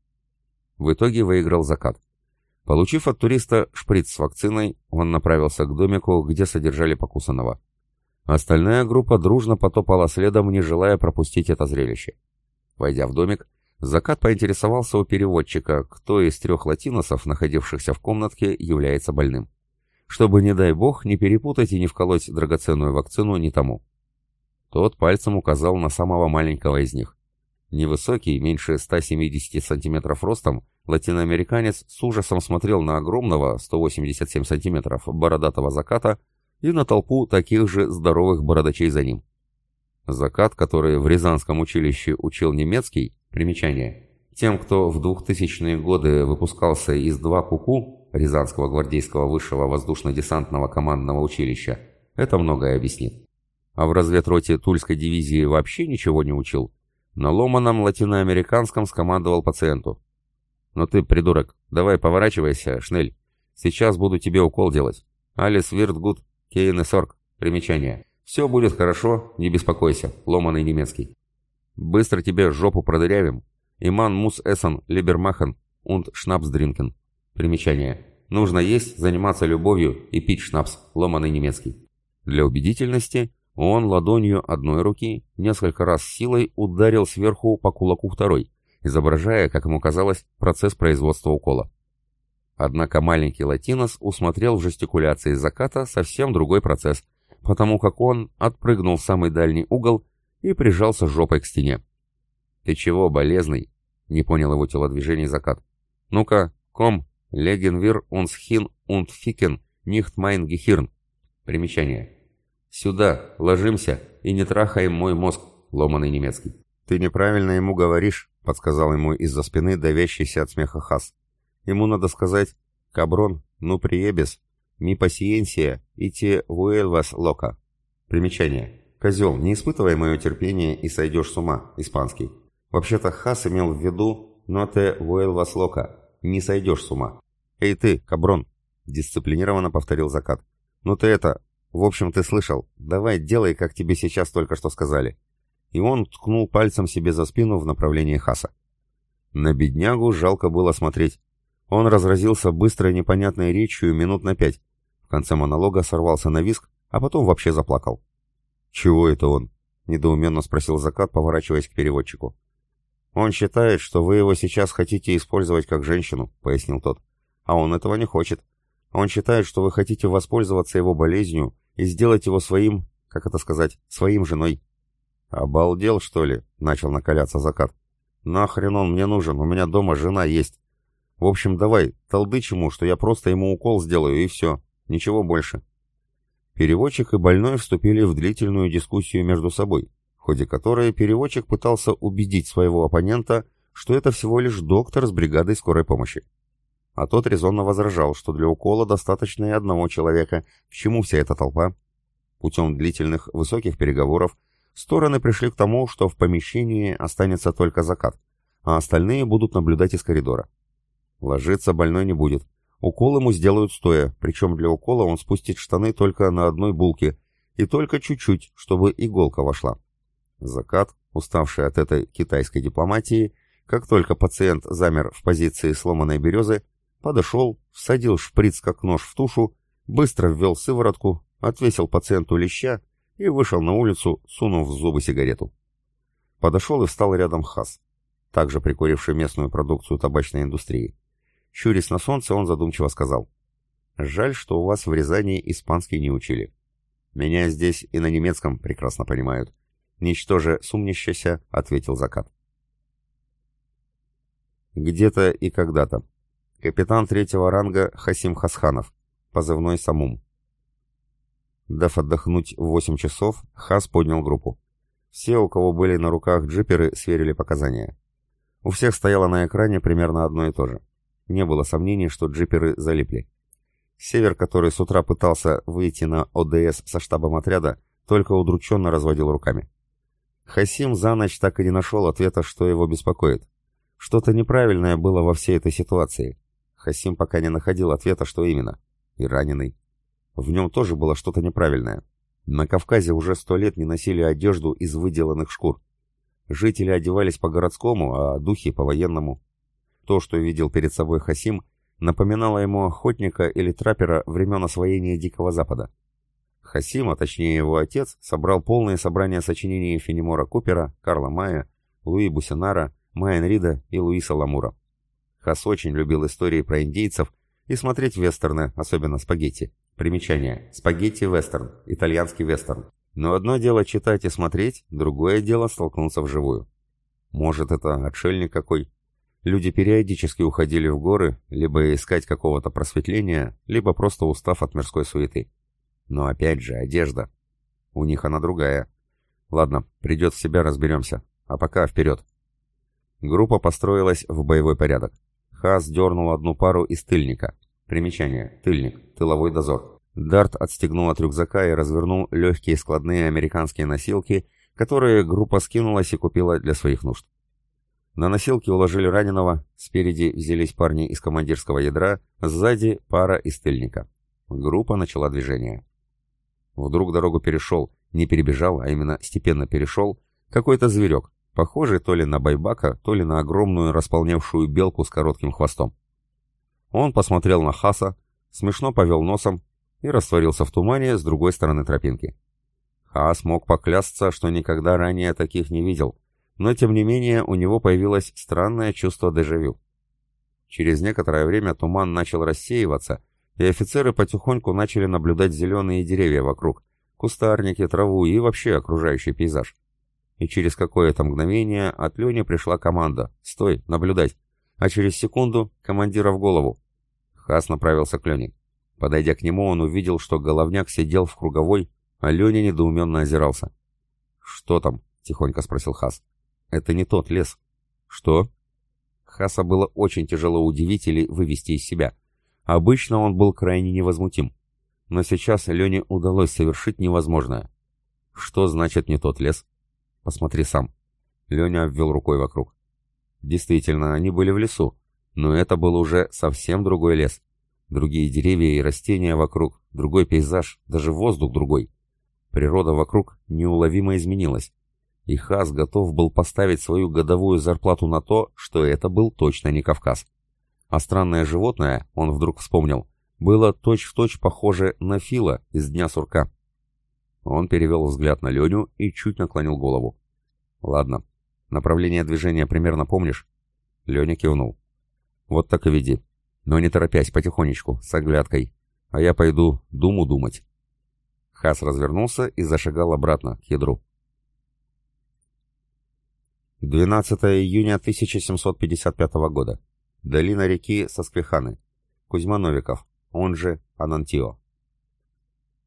В итоге выиграл закат. Получив от туриста шприц с вакциной, он направился к домику, где содержали покусанного. Остальная группа дружно потопала следом, не желая пропустить это зрелище. Войдя в домик, Закат поинтересовался у переводчика, кто из трех латиносов, находившихся в комнатке, является больным. Чтобы, не дай бог, не перепутать и не вколоть драгоценную вакцину не тому. Тот пальцем указал на самого маленького из них. Невысокий, меньше 170 сантиметров ростом, латиноамериканец с ужасом смотрел на огромного, 187 сантиметров, бородатого заката и на толпу таких же здоровых бородачей за ним. Закат, который в Рязанском училище учил немецкий, примечание, тем, кто в 2000-е годы выпускался из 2 КУКУ, Рязанского гвардейского высшего воздушно-десантного командного училища, это многое объяснит а в разведроте Тульской дивизии вообще ничего не учил, на ломаном латиноамериканском скомандовал пациенту. «Ну ты, придурок, давай поворачивайся, Шнель. Сейчас буду тебе укол делать. Алис Виртгуд, Кейн Сорг. Примечание. Все будет хорошо, не беспокойся, ломаный немецкий. Быстро тебе жопу продырявим. Иман Мус Эссен Либермахен und Шнапсдринкен. Примечание. Нужно есть, заниматься любовью и пить шнапс, ломаный немецкий. Для убедительности он ладонью одной руки несколько раз силой ударил сверху по кулаку второй, изображая, как ему казалось, процесс производства укола. Однако маленький латинос усмотрел в жестикуляции заката совсем другой процесс, потому как он отпрыгнул в самый дальний угол и прижался жопой к стене, «Ты чего, болезный?» — не понял его телодвижений закат. «Ну-ка, komm, legen wir uns hin und ficken, nicht mein Gehirn». Примечание. «Сюда, ложимся и не трахаем мой мозг», — ломаный немецкий. «Ты неправильно ему говоришь», — подсказал ему из-за спины давящийся от смеха Хас. «Ему надо сказать «Cabrón, no pruebes mi paciencia y te vuelvas loca». Примечание. «Козел, не испытывай мое терпение и сойдешь с ума», испанский. Вообще-то Хас имел в виду «но те вуэлвас лока», не сойдешь с ума. «Эй ты, каброн!» — дисциплинированно повторил Закат. «Ну ты это... В общем, ты слышал. Давай делай, как тебе сейчас только что сказали и он ткнул пальцем себе за спину в направлении Хаса. На беднягу жалко было смотреть. Он разразился быстрой непонятной речью минут на пять. В конце монолога сорвался на виск, а потом вообще заплакал. «Чего это он?» — недоуменно спросил Закат, поворачиваясь к переводчику. «Он считает, что вы его сейчас хотите использовать как женщину», — пояснил тот. «А он этого не хочет. Он считает, что вы хотите воспользоваться его болезнью и сделать его своим, как это сказать, своим женой». «Обалдел, что ли?» — начал накаляться закат. «Нахрен он мне нужен? У меня дома жена есть. В общем, давай, толдычь ему, что я просто ему укол сделаю, и все. Ничего больше». Переводчик и больной вступили в длительную дискуссию между собой, в ходе которой переводчик пытался убедить своего оппонента, что это всего лишь доктор с бригадой скорой помощи. А тот резонно возражал, что для укола достаточно и одного человека, к чему вся эта толпа. Путем длительных высоких переговоров Стороны пришли к тому, что в помещении останется только закат, а остальные будут наблюдать из коридора. Ложиться больной не будет. Укол ему сделают стоя, причем для укола он спустит штаны только на одной булке, и только чуть-чуть, чтобы иголка вошла. Закат, уставший от этой китайской дипломатии, как только пациент замер в позиции сломанной березы, подошел, всадил шприц как нож в тушу, быстро ввел сыворотку, отвесил пациенту леща и вышел на улицу, сунув в зубы сигарету. Подошел и встал рядом Хас, также прикуривший местную продукцию табачной индустрии. Щурясь на солнце, он задумчиво сказал, «Жаль, что у вас в Рязани испанский не учили. Меня здесь и на немецком прекрасно понимают». «Ничтоже сумнящийся», — ответил Закат. Где-то и когда-то. Капитан третьего ранга Хасим Хасханов, позывной Самум. Дав отдохнуть в 8 часов, Хас поднял группу. Все, у кого были на руках джиперы, сверили показания. У всех стояло на экране примерно одно и то же. Не было сомнений, что джиперы залипли. Север, который с утра пытался выйти на ОДС со штабом отряда, только удрученно разводил руками. Хасим за ночь так и не нашел ответа, что его беспокоит. Что-то неправильное было во всей этой ситуации. Хасим пока не находил ответа, что именно. И раненый. В нем тоже было что-то неправильное. На Кавказе уже сто лет не носили одежду из выделанных шкур. Жители одевались по-городскому, а духи — по-военному. То, что видел перед собой Хасим, напоминало ему охотника или траппера времен освоения Дикого Запада. Хасим, а точнее его отец, собрал полное собрание сочинений Фенемора Купера, Карла Мая, Луи Бусинара, Майен Рида и Луиса Ламура. Хас очень любил истории про индейцев и смотреть вестерны, особенно спагетти. Примечание. Спагетти-вестерн. Итальянский вестерн. Но одно дело читать и смотреть, другое дело столкнуться вживую. Может, это отшельник какой? Люди периодически уходили в горы, либо искать какого-то просветления, либо просто устав от мирской суеты. Но опять же, одежда. У них она другая. Ладно, придет в себя, разберемся. А пока вперед. Группа построилась в боевой порядок. Хас дернул одну пару из тыльника. Примечание. Тыльник. Тыловой дозор. Дарт отстегнул от рюкзака и развернул легкие складные американские носилки, которые группа скинулась и купила для своих нужд. На носилки уложили раненого, спереди взялись парни из командирского ядра, сзади пара из тыльника. Группа начала движение. Вдруг дорогу перешел, не перебежал, а именно степенно перешел, какой-то зверек, похожий то ли на байбака, то ли на огромную располневшую белку с коротким хвостом. Он посмотрел на Хаса, смешно повел носом и растворился в тумане с другой стороны тропинки. Хас мог поклясться, что никогда ранее таких не видел, но тем не менее у него появилось странное чувство дежавю. Через некоторое время туман начал рассеиваться, и офицеры потихоньку начали наблюдать зеленые деревья вокруг, кустарники, траву и вообще окружающий пейзаж. и через какое-то мгновение от Лени пришла команда «Стой, наблюдать!» А через секунду командира в голову. Хас направился к Лене. Подойдя к нему, он увидел, что головняк сидел в круговой, а Леня недоуменно озирался. «Что там?» — тихонько спросил Хас. «Это не тот лес». «Что?» Хаса было очень тяжело удивить или вывести из себя. Обычно он был крайне невозмутим. Но сейчас Лене удалось совершить невозможное. «Что значит не тот лес?» «Посмотри сам». Леня обвел рукой вокруг. Действительно, они были в лесу, но это был уже совсем другой лес. Другие деревья и растения вокруг, другой пейзаж, даже воздух другой. Природа вокруг неуловимо изменилась. И Хас готов был поставить свою годовую зарплату на то, что это был точно не Кавказ. А странное животное, он вдруг вспомнил, было точь-в-точь точь похоже на Фила из Дня Сурка. Он перевел взгляд на Леню и чуть наклонил голову. «Ладно, Направление движения примерно помнишь?» Леня кивнул. «Вот так и веди. Но не торопясь, потихонечку, с оглядкой. А я пойду думу думать». Хас развернулся и зашагал обратно, к ядру. 12 июня 1755 года. Долина реки Сосквиханы. Кузьма Новиков, он же Анантио.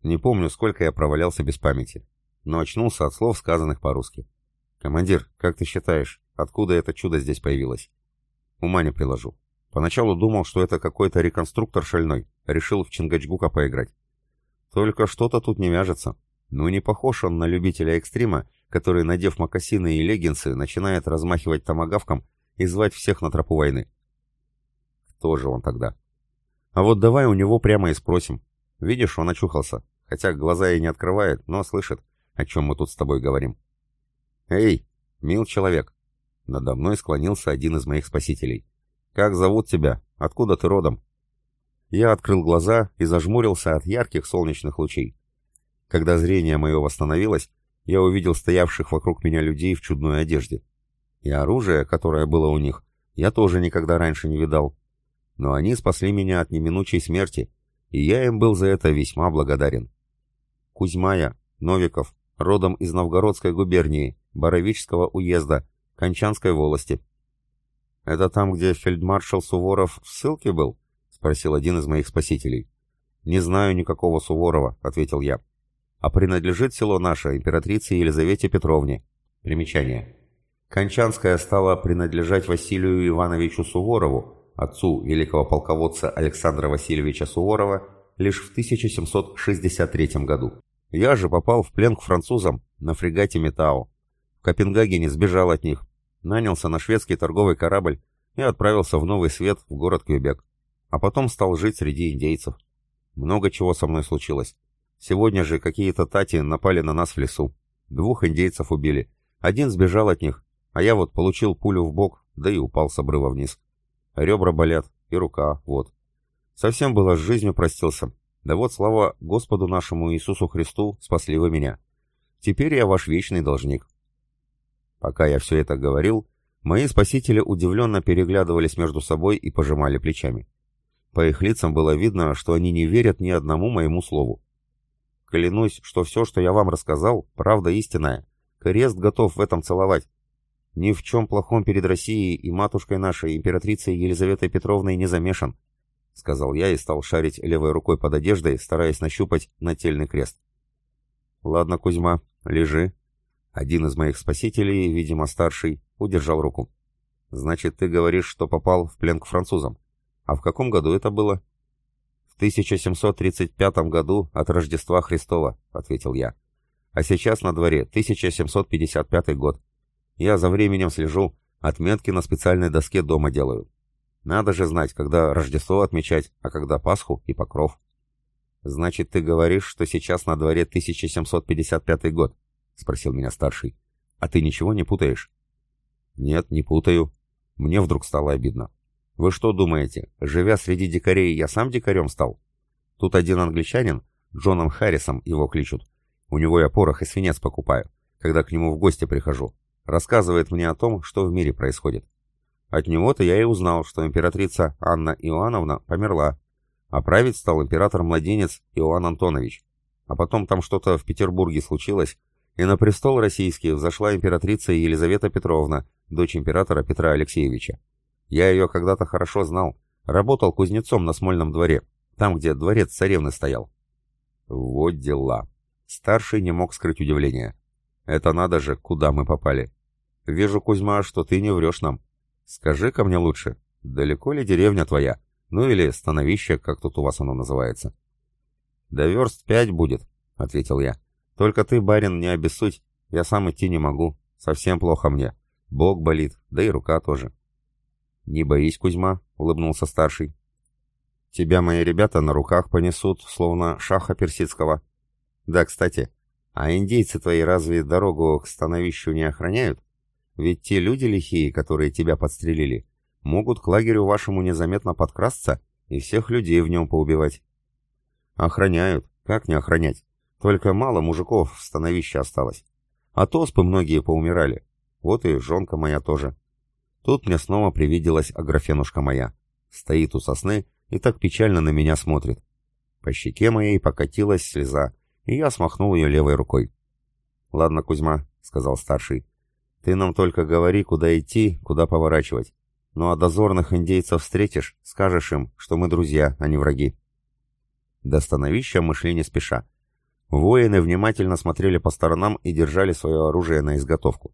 Не помню, сколько я провалялся без памяти, но очнулся от слов, сказанных по-русски. «Командир, как ты считаешь, откуда это чудо здесь появилось?» «Ума не приложу. Поначалу думал, что это какой-то реконструктор шальной. Решил в Чингачгука поиграть. Только что-то тут не вяжется. Ну не похож он на любителя экстрима, который, надев мокасины и леггинсы, начинает размахивать томагавком и звать всех на тропу войны. Кто же он тогда? А вот давай у него прямо и спросим. Видишь, он очухался, хотя глаза и не открывает, но слышит, о чем мы тут с тобой говорим. «Эй, мил человек!» Надо мной склонился один из моих спасителей. «Как зовут тебя? Откуда ты родом?» Я открыл глаза и зажмурился от ярких солнечных лучей. Когда зрение мое восстановилось, я увидел стоявших вокруг меня людей в чудной одежде. И оружие, которое было у них, я тоже никогда раньше не видал. Но они спасли меня от неминучей смерти, и я им был за это весьма благодарен. Кузьмая, Новиков, родом из Новгородской губернии, Боровического уезда, Кончанской волости. «Это там, где фельдмаршал Суворов в ссылке был?» — спросил один из моих спасителей. «Не знаю никакого Суворова», — ответил я. «А принадлежит село наше императрице Елизавете Петровне». Примечание. Кончанская стала принадлежать Василию Ивановичу Суворову, отцу великого полководца Александра Васильевича Суворова, лишь в 1763 году. Я же попал в плен к французам на фрегате Метау. В Копенгагене сбежал от них, нанялся на шведский торговый корабль и отправился в Новый Свет, в город Квебек. А потом стал жить среди индейцев. Много чего со мной случилось. Сегодня же какие-то тати напали на нас в лесу. Двух индейцев убили. Один сбежал от них, а я вот получил пулю в бок, да и упал с обрыва вниз. Ребра болят, и рука, вот. Совсем было с жизнью простился. Да вот слава Господу нашему Иисусу Христу, спасли вы меня. Теперь я ваш вечный должник. Пока я все это говорил, мои спасители удивленно переглядывались между собой и пожимали плечами. По их лицам было видно, что они не верят ни одному моему слову. Клянусь, что все, что я вам рассказал, правда истинная. Крест готов в этом целовать. Ни в чем плохом перед Россией и матушкой нашей, императрицей Елизаветой Петровной, не замешан, — сказал я и стал шарить левой рукой под одеждой, стараясь нащупать нательный крест. — Ладно, Кузьма, лежи, один из моих спасителей, видимо старший, удержал руку. «Значит, ты говоришь, что попал в плен к французам. А в каком году это было?» «В 1735 году от Рождества Христова», — ответил я. «А сейчас на дворе 1755 год. Я за временем слежу, отметки на специальной доске дома делаю. Надо же знать, когда Рождество отмечать, а когда Пасху и Покров». «Значит, ты говоришь, что сейчас на дворе 1755 год?» — спросил меня старший. «А ты ничего не путаешь?» «Нет, не путаю». Мне вдруг стало обидно. «Вы что думаете, живя среди дикарей, я сам дикарем стал? Тут один англичанин, Джоном Харрисом его кличут. У него я порох и свинец покупаю, когда к нему в гости прихожу. Рассказывает мне о том, что в мире происходит. От него-то я и узнал, что императрица Анна Иоанновна померла, а править стал император-младенец Иоанн Антонович. А потом там что-то в Петербурге случилось, и на престол российский взошла императрица Елизавета Петровна, дочь императора Петра Алексеевича. Я ее когда-то хорошо знал, работал кузнецом на Смольном дворе, там, где дворец царевны стоял. Вот дела. Старший не мог скрыть удивление. Это надо же, куда мы попали. Вижу, Кузьма, что ты не врешь нам. Скажи-ка мне лучше, далеко ли деревня твоя? Ну или становище, как тут у вас оно называется. Да верст пять будет, ответил я. Только ты, барин, не обессудь, я сам идти не могу, совсем плохо мне. Бог болит, да и рука тоже. Не боись, Кузьма, улыбнулся старший. Тебя мои ребята на руках понесут, словно шаха персидского. Да, кстати, а индейцы твои разве дорогу к становищу не охраняют? Ведь те люди лихие, которые тебя подстрелили, могут к лагерю вашему незаметно подкрасться и всех людей в нем поубивать. Охраняют. Как не охранять? Только мало мужиков в становище осталось. А тоспы многие поумирали. Вот и жонка моя тоже. Тут мне снова привиделась Аграфенушка моя. Стоит у сосны и так печально на меня смотрит. По щеке моей покатилась слеза, и я смахнул ее левой рукой. «Ладно, Кузьма», — сказал старший, — «ты нам только говори, куда идти, куда поворачивать. Ну а дозорных индейцев встретишь, скажешь им, что мы друзья, а не враги». До становища мы шли не спеша. Воины внимательно смотрели по сторонам и держали свое оружие на изготовку.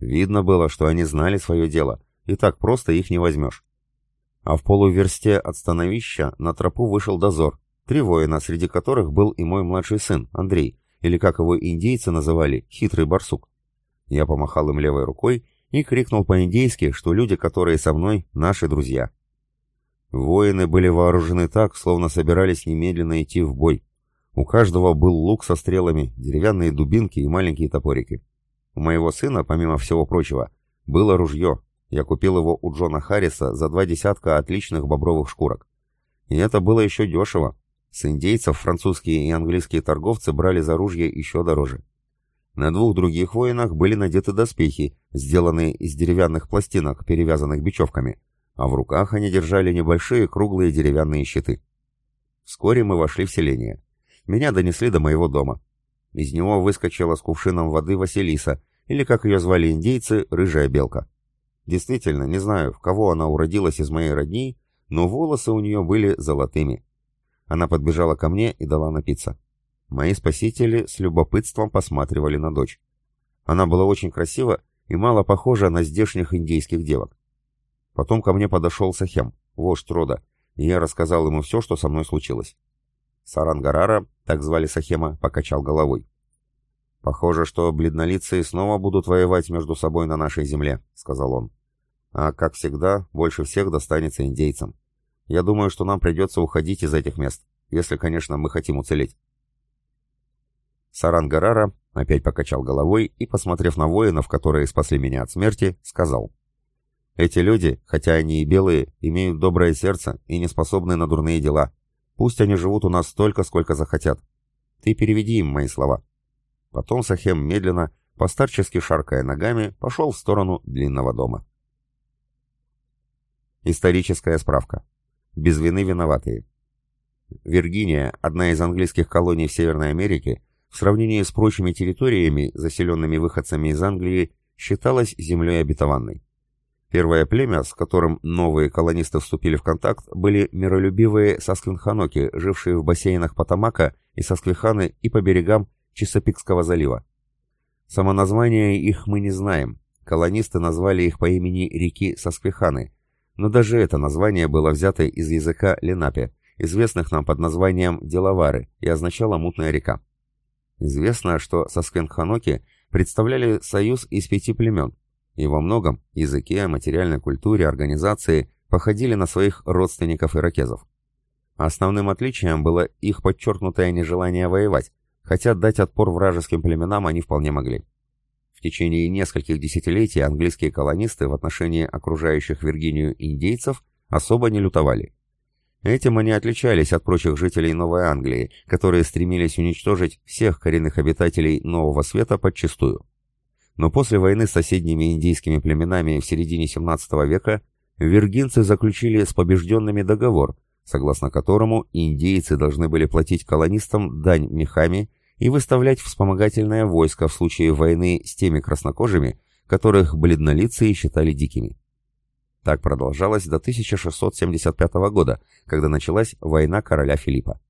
Видно было, что они знали свое дело, и так просто их не возьмешь. А в полуверсте от становища на тропу вышел дозор, три воина, среди которых был и мой младший сын, Андрей, или как его индейцы называли, хитрый барсук. Я помахал им левой рукой и крикнул по-индейски, что люди, которые со мной, наши друзья. Воины были вооружены так, словно собирались немедленно идти в бой. У каждого был лук со стрелами, деревянные дубинки и маленькие топорики. У моего сына, помимо всего прочего, было ружье, я купил его у Джона Харриса за два десятка отличных бобровых шкурок. И это было еще дешево. С индейцев французские и английские торговцы брали за ружье еще дороже. На двух других воинах были надеты доспехи, сделанные из деревянных пластинок, перевязанных бечевками, а в руках они держали небольшие круглые деревянные щиты. Вскоре мы вошли в селение. Меня донесли до моего дома. Из него выскочила с кувшином воды Василиса, или, как ее звали индейцы, рыжая белка. Действительно, не знаю, в кого она уродилась из моей родни, но волосы у нее были золотыми. Она подбежала ко мне и дала напиться. Мои спасители с любопытством посматривали на дочь. Она была очень красива и мало похожа на здешних индейских девок. Потом ко мне подошел Сахем, вождь рода, и я рассказал ему все, что со мной случилось. Сарангарара, так звали Сахема, покачал головой. «Похоже, что бледнолицые снова будут воевать между собой на нашей земле», — сказал он. А, как всегда, больше всех достанется индейцам. Я думаю, что нам придется уходить из этих мест, если, конечно, мы хотим уцелеть. Сарангарара опять покачал головой и, посмотрев на воинов, которые спасли меня от смерти, сказал. «Эти люди, хотя они и белые, имеют доброе сердце и не способны на дурные дела. Пусть они живут у нас столько, сколько захотят. Ты переведи им мои слова». Потом Сахем медленно, постарчески шаркая ногами, пошел в сторону длинного дома. Историческая справка. Без вины виноватые. Виргиния, одна из английских колоний в Северной Америке, в сравнении с прочими территориями, заселенными выходцами из Англии, считалась землей обетованной. Первое племя, с которым новые колонисты вступили в контакт, были миролюбивые сасквинханоки, жившие в бассейнах Потамака и Сосквиханы и по берегам Чесопикского залива. Само название их мы не знаем. Колонисты назвали их по имени реки Сосквиханы, но даже это название было взято из языка Ленапе, известных нам под названием Делавары, и означало «мутная река». Известно, что Саскенханоки представляли союз из пяти племен, и во многом языке, материальной культуре, организации походили на своих родственников иракезов. Основным отличием было их подчеркнутое нежелание воевать, хотя дать отпор вражеским племенам они вполне могли. В течение нескольких десятилетий английские колонисты в отношении окружающих Виргинию индейцев особо не лютовали. Этим они отличались от прочих жителей Новой Англии, которые стремились уничтожить всех коренных обитателей Нового Света подчистую. Но после войны с соседними индейскими племенами в середине 17 века виргинцы заключили с побежденными договор, согласно которому индейцы должны были платить колонистам дань мехами и выставлять вспомогательное войско в случае войны с теми краснокожими, которых бледнолицые считали дикими. Так продолжалось до 1675 года, когда началась война короля Филиппа.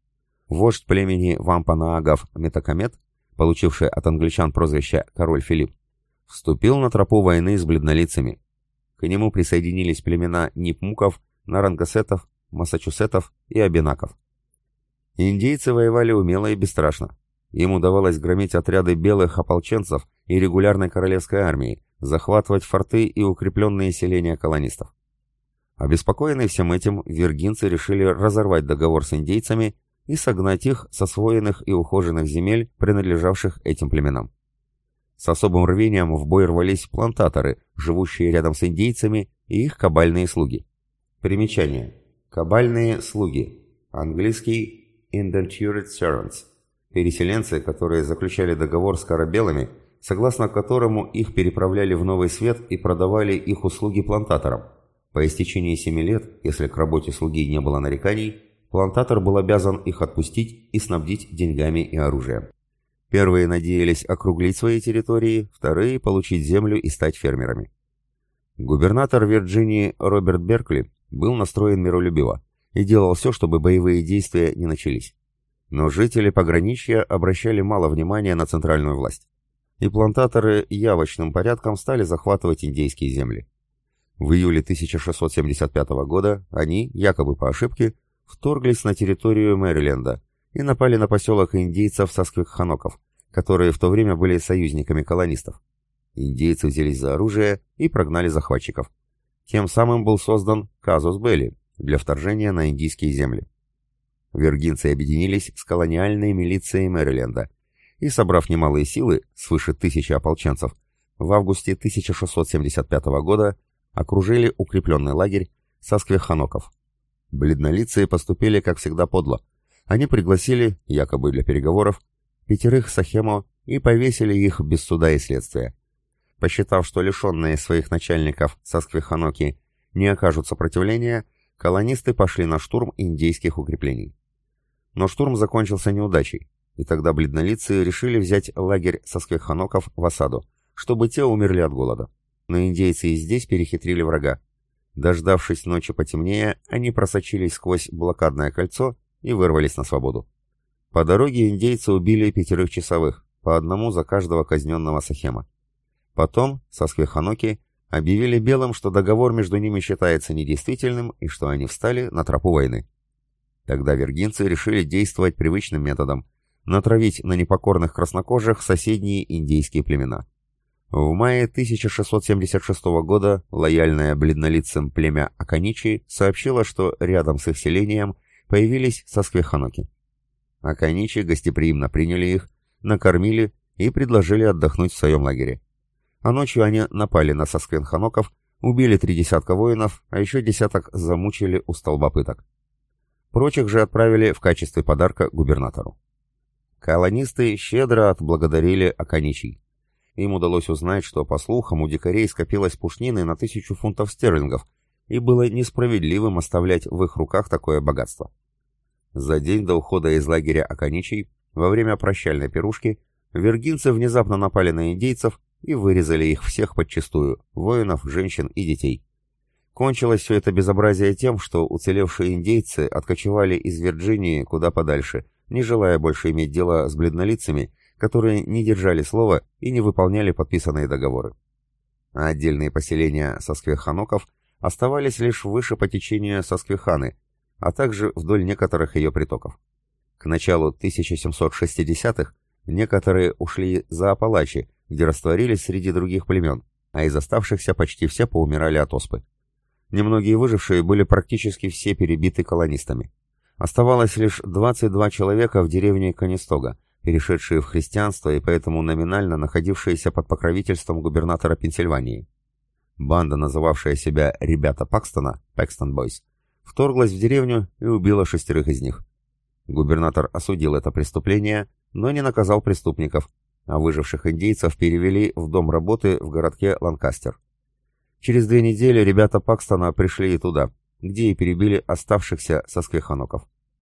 Вождь племени Вампанаагов Метакамет, получивший от англичан прозвище «Король Филипп», вступил на тропу войны с бледнолицами. К нему присоединились племена Нипмуков, Нарангасетов, Массачусетов и Абинаков. Индейцы воевали умело и бесстрашно. Им удавалось громить отряды белых ополченцев и регулярной королевской армии, захватывать форты и укрепленные селения колонистов. Обеспокоенные всем этим, виргинцы решили разорвать договор с индейцами и согнать их с освоенных и ухоженных земель, принадлежавших этим племенам. С особым рвением в бой рвались плантаторы, живущие рядом с индейцами, и их кабальные слуги. Примечание. Кабальные слуги. Английский indentured servants. Переселенцы, которые заключали договор с корабелами, согласно которому их переправляли в Новый Свет и продавали их услуги плантаторам. По истечении семи лет, если к работе слуги не было нареканий, плантатор был обязан их отпустить и снабдить деньгами и оружием. Первые надеялись округлить свои территории, вторые – получить землю и стать фермерами. Губернатор Вирджинии Роберт Беркли был настроен миролюбиво и делал все, чтобы боевые действия не начались. Но жители пограничья обращали мало внимания на центральную власть и плантаторы явочным порядком стали захватывать индейские земли. В июле 1675 года они, якобы по ошибке, вторглись на территорию Мэриленда и напали на поселок индейцев Сасквикханоков, которые в то время были союзниками колонистов. Индейцы взялись за оружие и прогнали захватчиков. Тем самым был создан казус белли для вторжения на индийские земли. Виргинцы объединились с колониальной милицией Мэриленда и, собрав немалые силы, свыше тысячи ополченцев, в августе 1675 года окружили укрепленный лагерь Сасквеханоков. Бледнолицые поступили, как всегда, подло. Они пригласили, якобы для переговоров, пятерых Сахемо и повесили их без суда и следствия. Посчитав, что лишенные своих начальников Сасквеханоки не окажут сопротивления, колонисты пошли на штурм индейских укреплений. Но штурм закончился неудачей и тогда бледнолицые решили взять лагерь сосквеханоков в осаду, чтобы те умерли от голода. Но индейцы и здесь перехитрили врага. Дождавшись ночи потемнее, они просочились сквозь блокадное кольцо и вырвались на свободу. По дороге индейцы убили пятерых часовых, по одному за каждого казненного Сахема. Потом сосквеханоки объявили белым, что договор между ними считается недействительным и что они встали на тропу войны. Тогда вергинцы решили действовать привычным методом – натравить на непокорных краснокожих соседние индейские племена. В мае 1676 года лояльное бледнолицым племя Аканичи сообщило, что рядом с их селением появились сосквеханоки. Аканичи гостеприимно приняли их, накормили и предложили отдохнуть в своем лагере. А ночью они напали на сосквенханоков, убили три десятка воинов, а еще десяток замучили у столба пыток. Прочих же отправили в качестве подарка губернатору. Колонисты щедро отблагодарили Аканичий. Им удалось узнать, что, по слухам, у дикарей скопилось пушнины на тысячу фунтов стерлингов, и было несправедливым оставлять в их руках такое богатство. За день до ухода из лагеря Аканичий, во время прощальной пирушки, вергинцы внезапно напали на индейцев и вырезали их всех подчистую, воинов, женщин и детей. Кончилось все это безобразие тем, что уцелевшие индейцы откочевали из Вирджинии куда подальше – не желая больше иметь дело с бледнолицами, которые не держали слова и не выполняли подписанные договоры. А отдельные поселения сосквеханоков оставались лишь выше по течению Сосквеханы, а также вдоль некоторых ее притоков. К началу 1760-х некоторые ушли за Апалачи, где растворились среди других племен, а из оставшихся почти все поумирали от оспы. Немногие выжившие были практически все перебиты колонистами. Оставалось лишь 22 человека в деревне Канистога, перешедшие в христианство и поэтому номинально находившиеся под покровительством губернатора Пенсильвании. Банда, называвшая себя «Ребята Пакстона» Пэкстон Бойс, вторглась в деревню и убила шестерых из них. Губернатор осудил это преступление, но не наказал преступников, а выживших индейцев перевели в дом работы в городке Ланкастер. Через две недели ребята Пакстона пришли и туда, где и перебили оставшихся со сквеханоков.